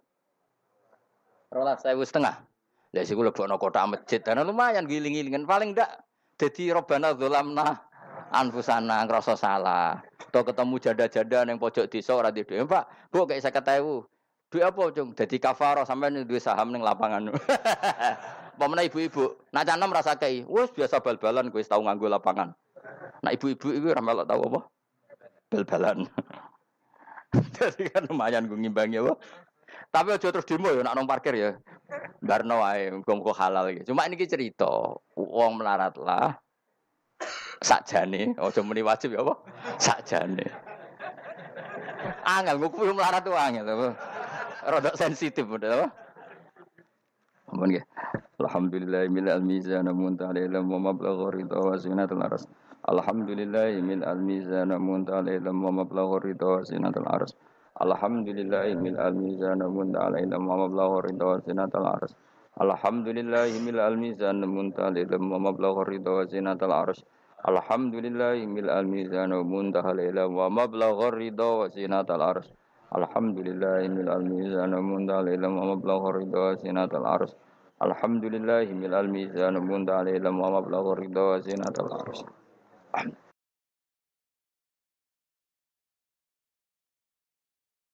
Rolas sewu setengah. Lah sih gue no kota masjid. Dan lumayan giling-gilingan paling ndak. Jadi robana dolamna anfusana ngerasa salah. Atau ketemu jada-jada yang pojok desa ora di Pak, Bu kayak saya ketahui Duit apa, Cung? Jadi kafaro sampai duit saham ning lapangan. Pemene ibu-ibu, nak canem merasa kei, wes biasa bal-balan gue tahu nganggo lapangan. Nah ibu-ibu itu ramelok tahu apa? Bal-balan. Jadi kan lumayan gue ngimbangi apa? Tapi aja terus demo ya nak nong parkir ya. Barno wae muga halal gitu. Cuma ini cerita, uang melarat lah. Sakjane, aja muni wajib ya apa? Sakjane. Angel nguku melarat tuh angel rada sensitif udah apa? Ampun nggih. Alhamdulillah mil al-mizan munta ilm wa mablagh ridha wa zinatul aras. Alhamdulillah mil al-mizan munta ilm wa mablagh ridha wa zinatul aras. Alhamdulillah mil al-mizan wa mablagh ridha wa zinatul aras. Alhamdulillah mil al-mizan wa mablagh ridha wa zinatul aras. Alhamdulillah mil al-mizan wa mablagh ridha wa zinatul aras. Alhamdulillah milal mizan munda ilm wa mablagh ridha sinatal ars. Alhamdulillah milal mizan munda ilm wa mablagh ridha sinatal ars.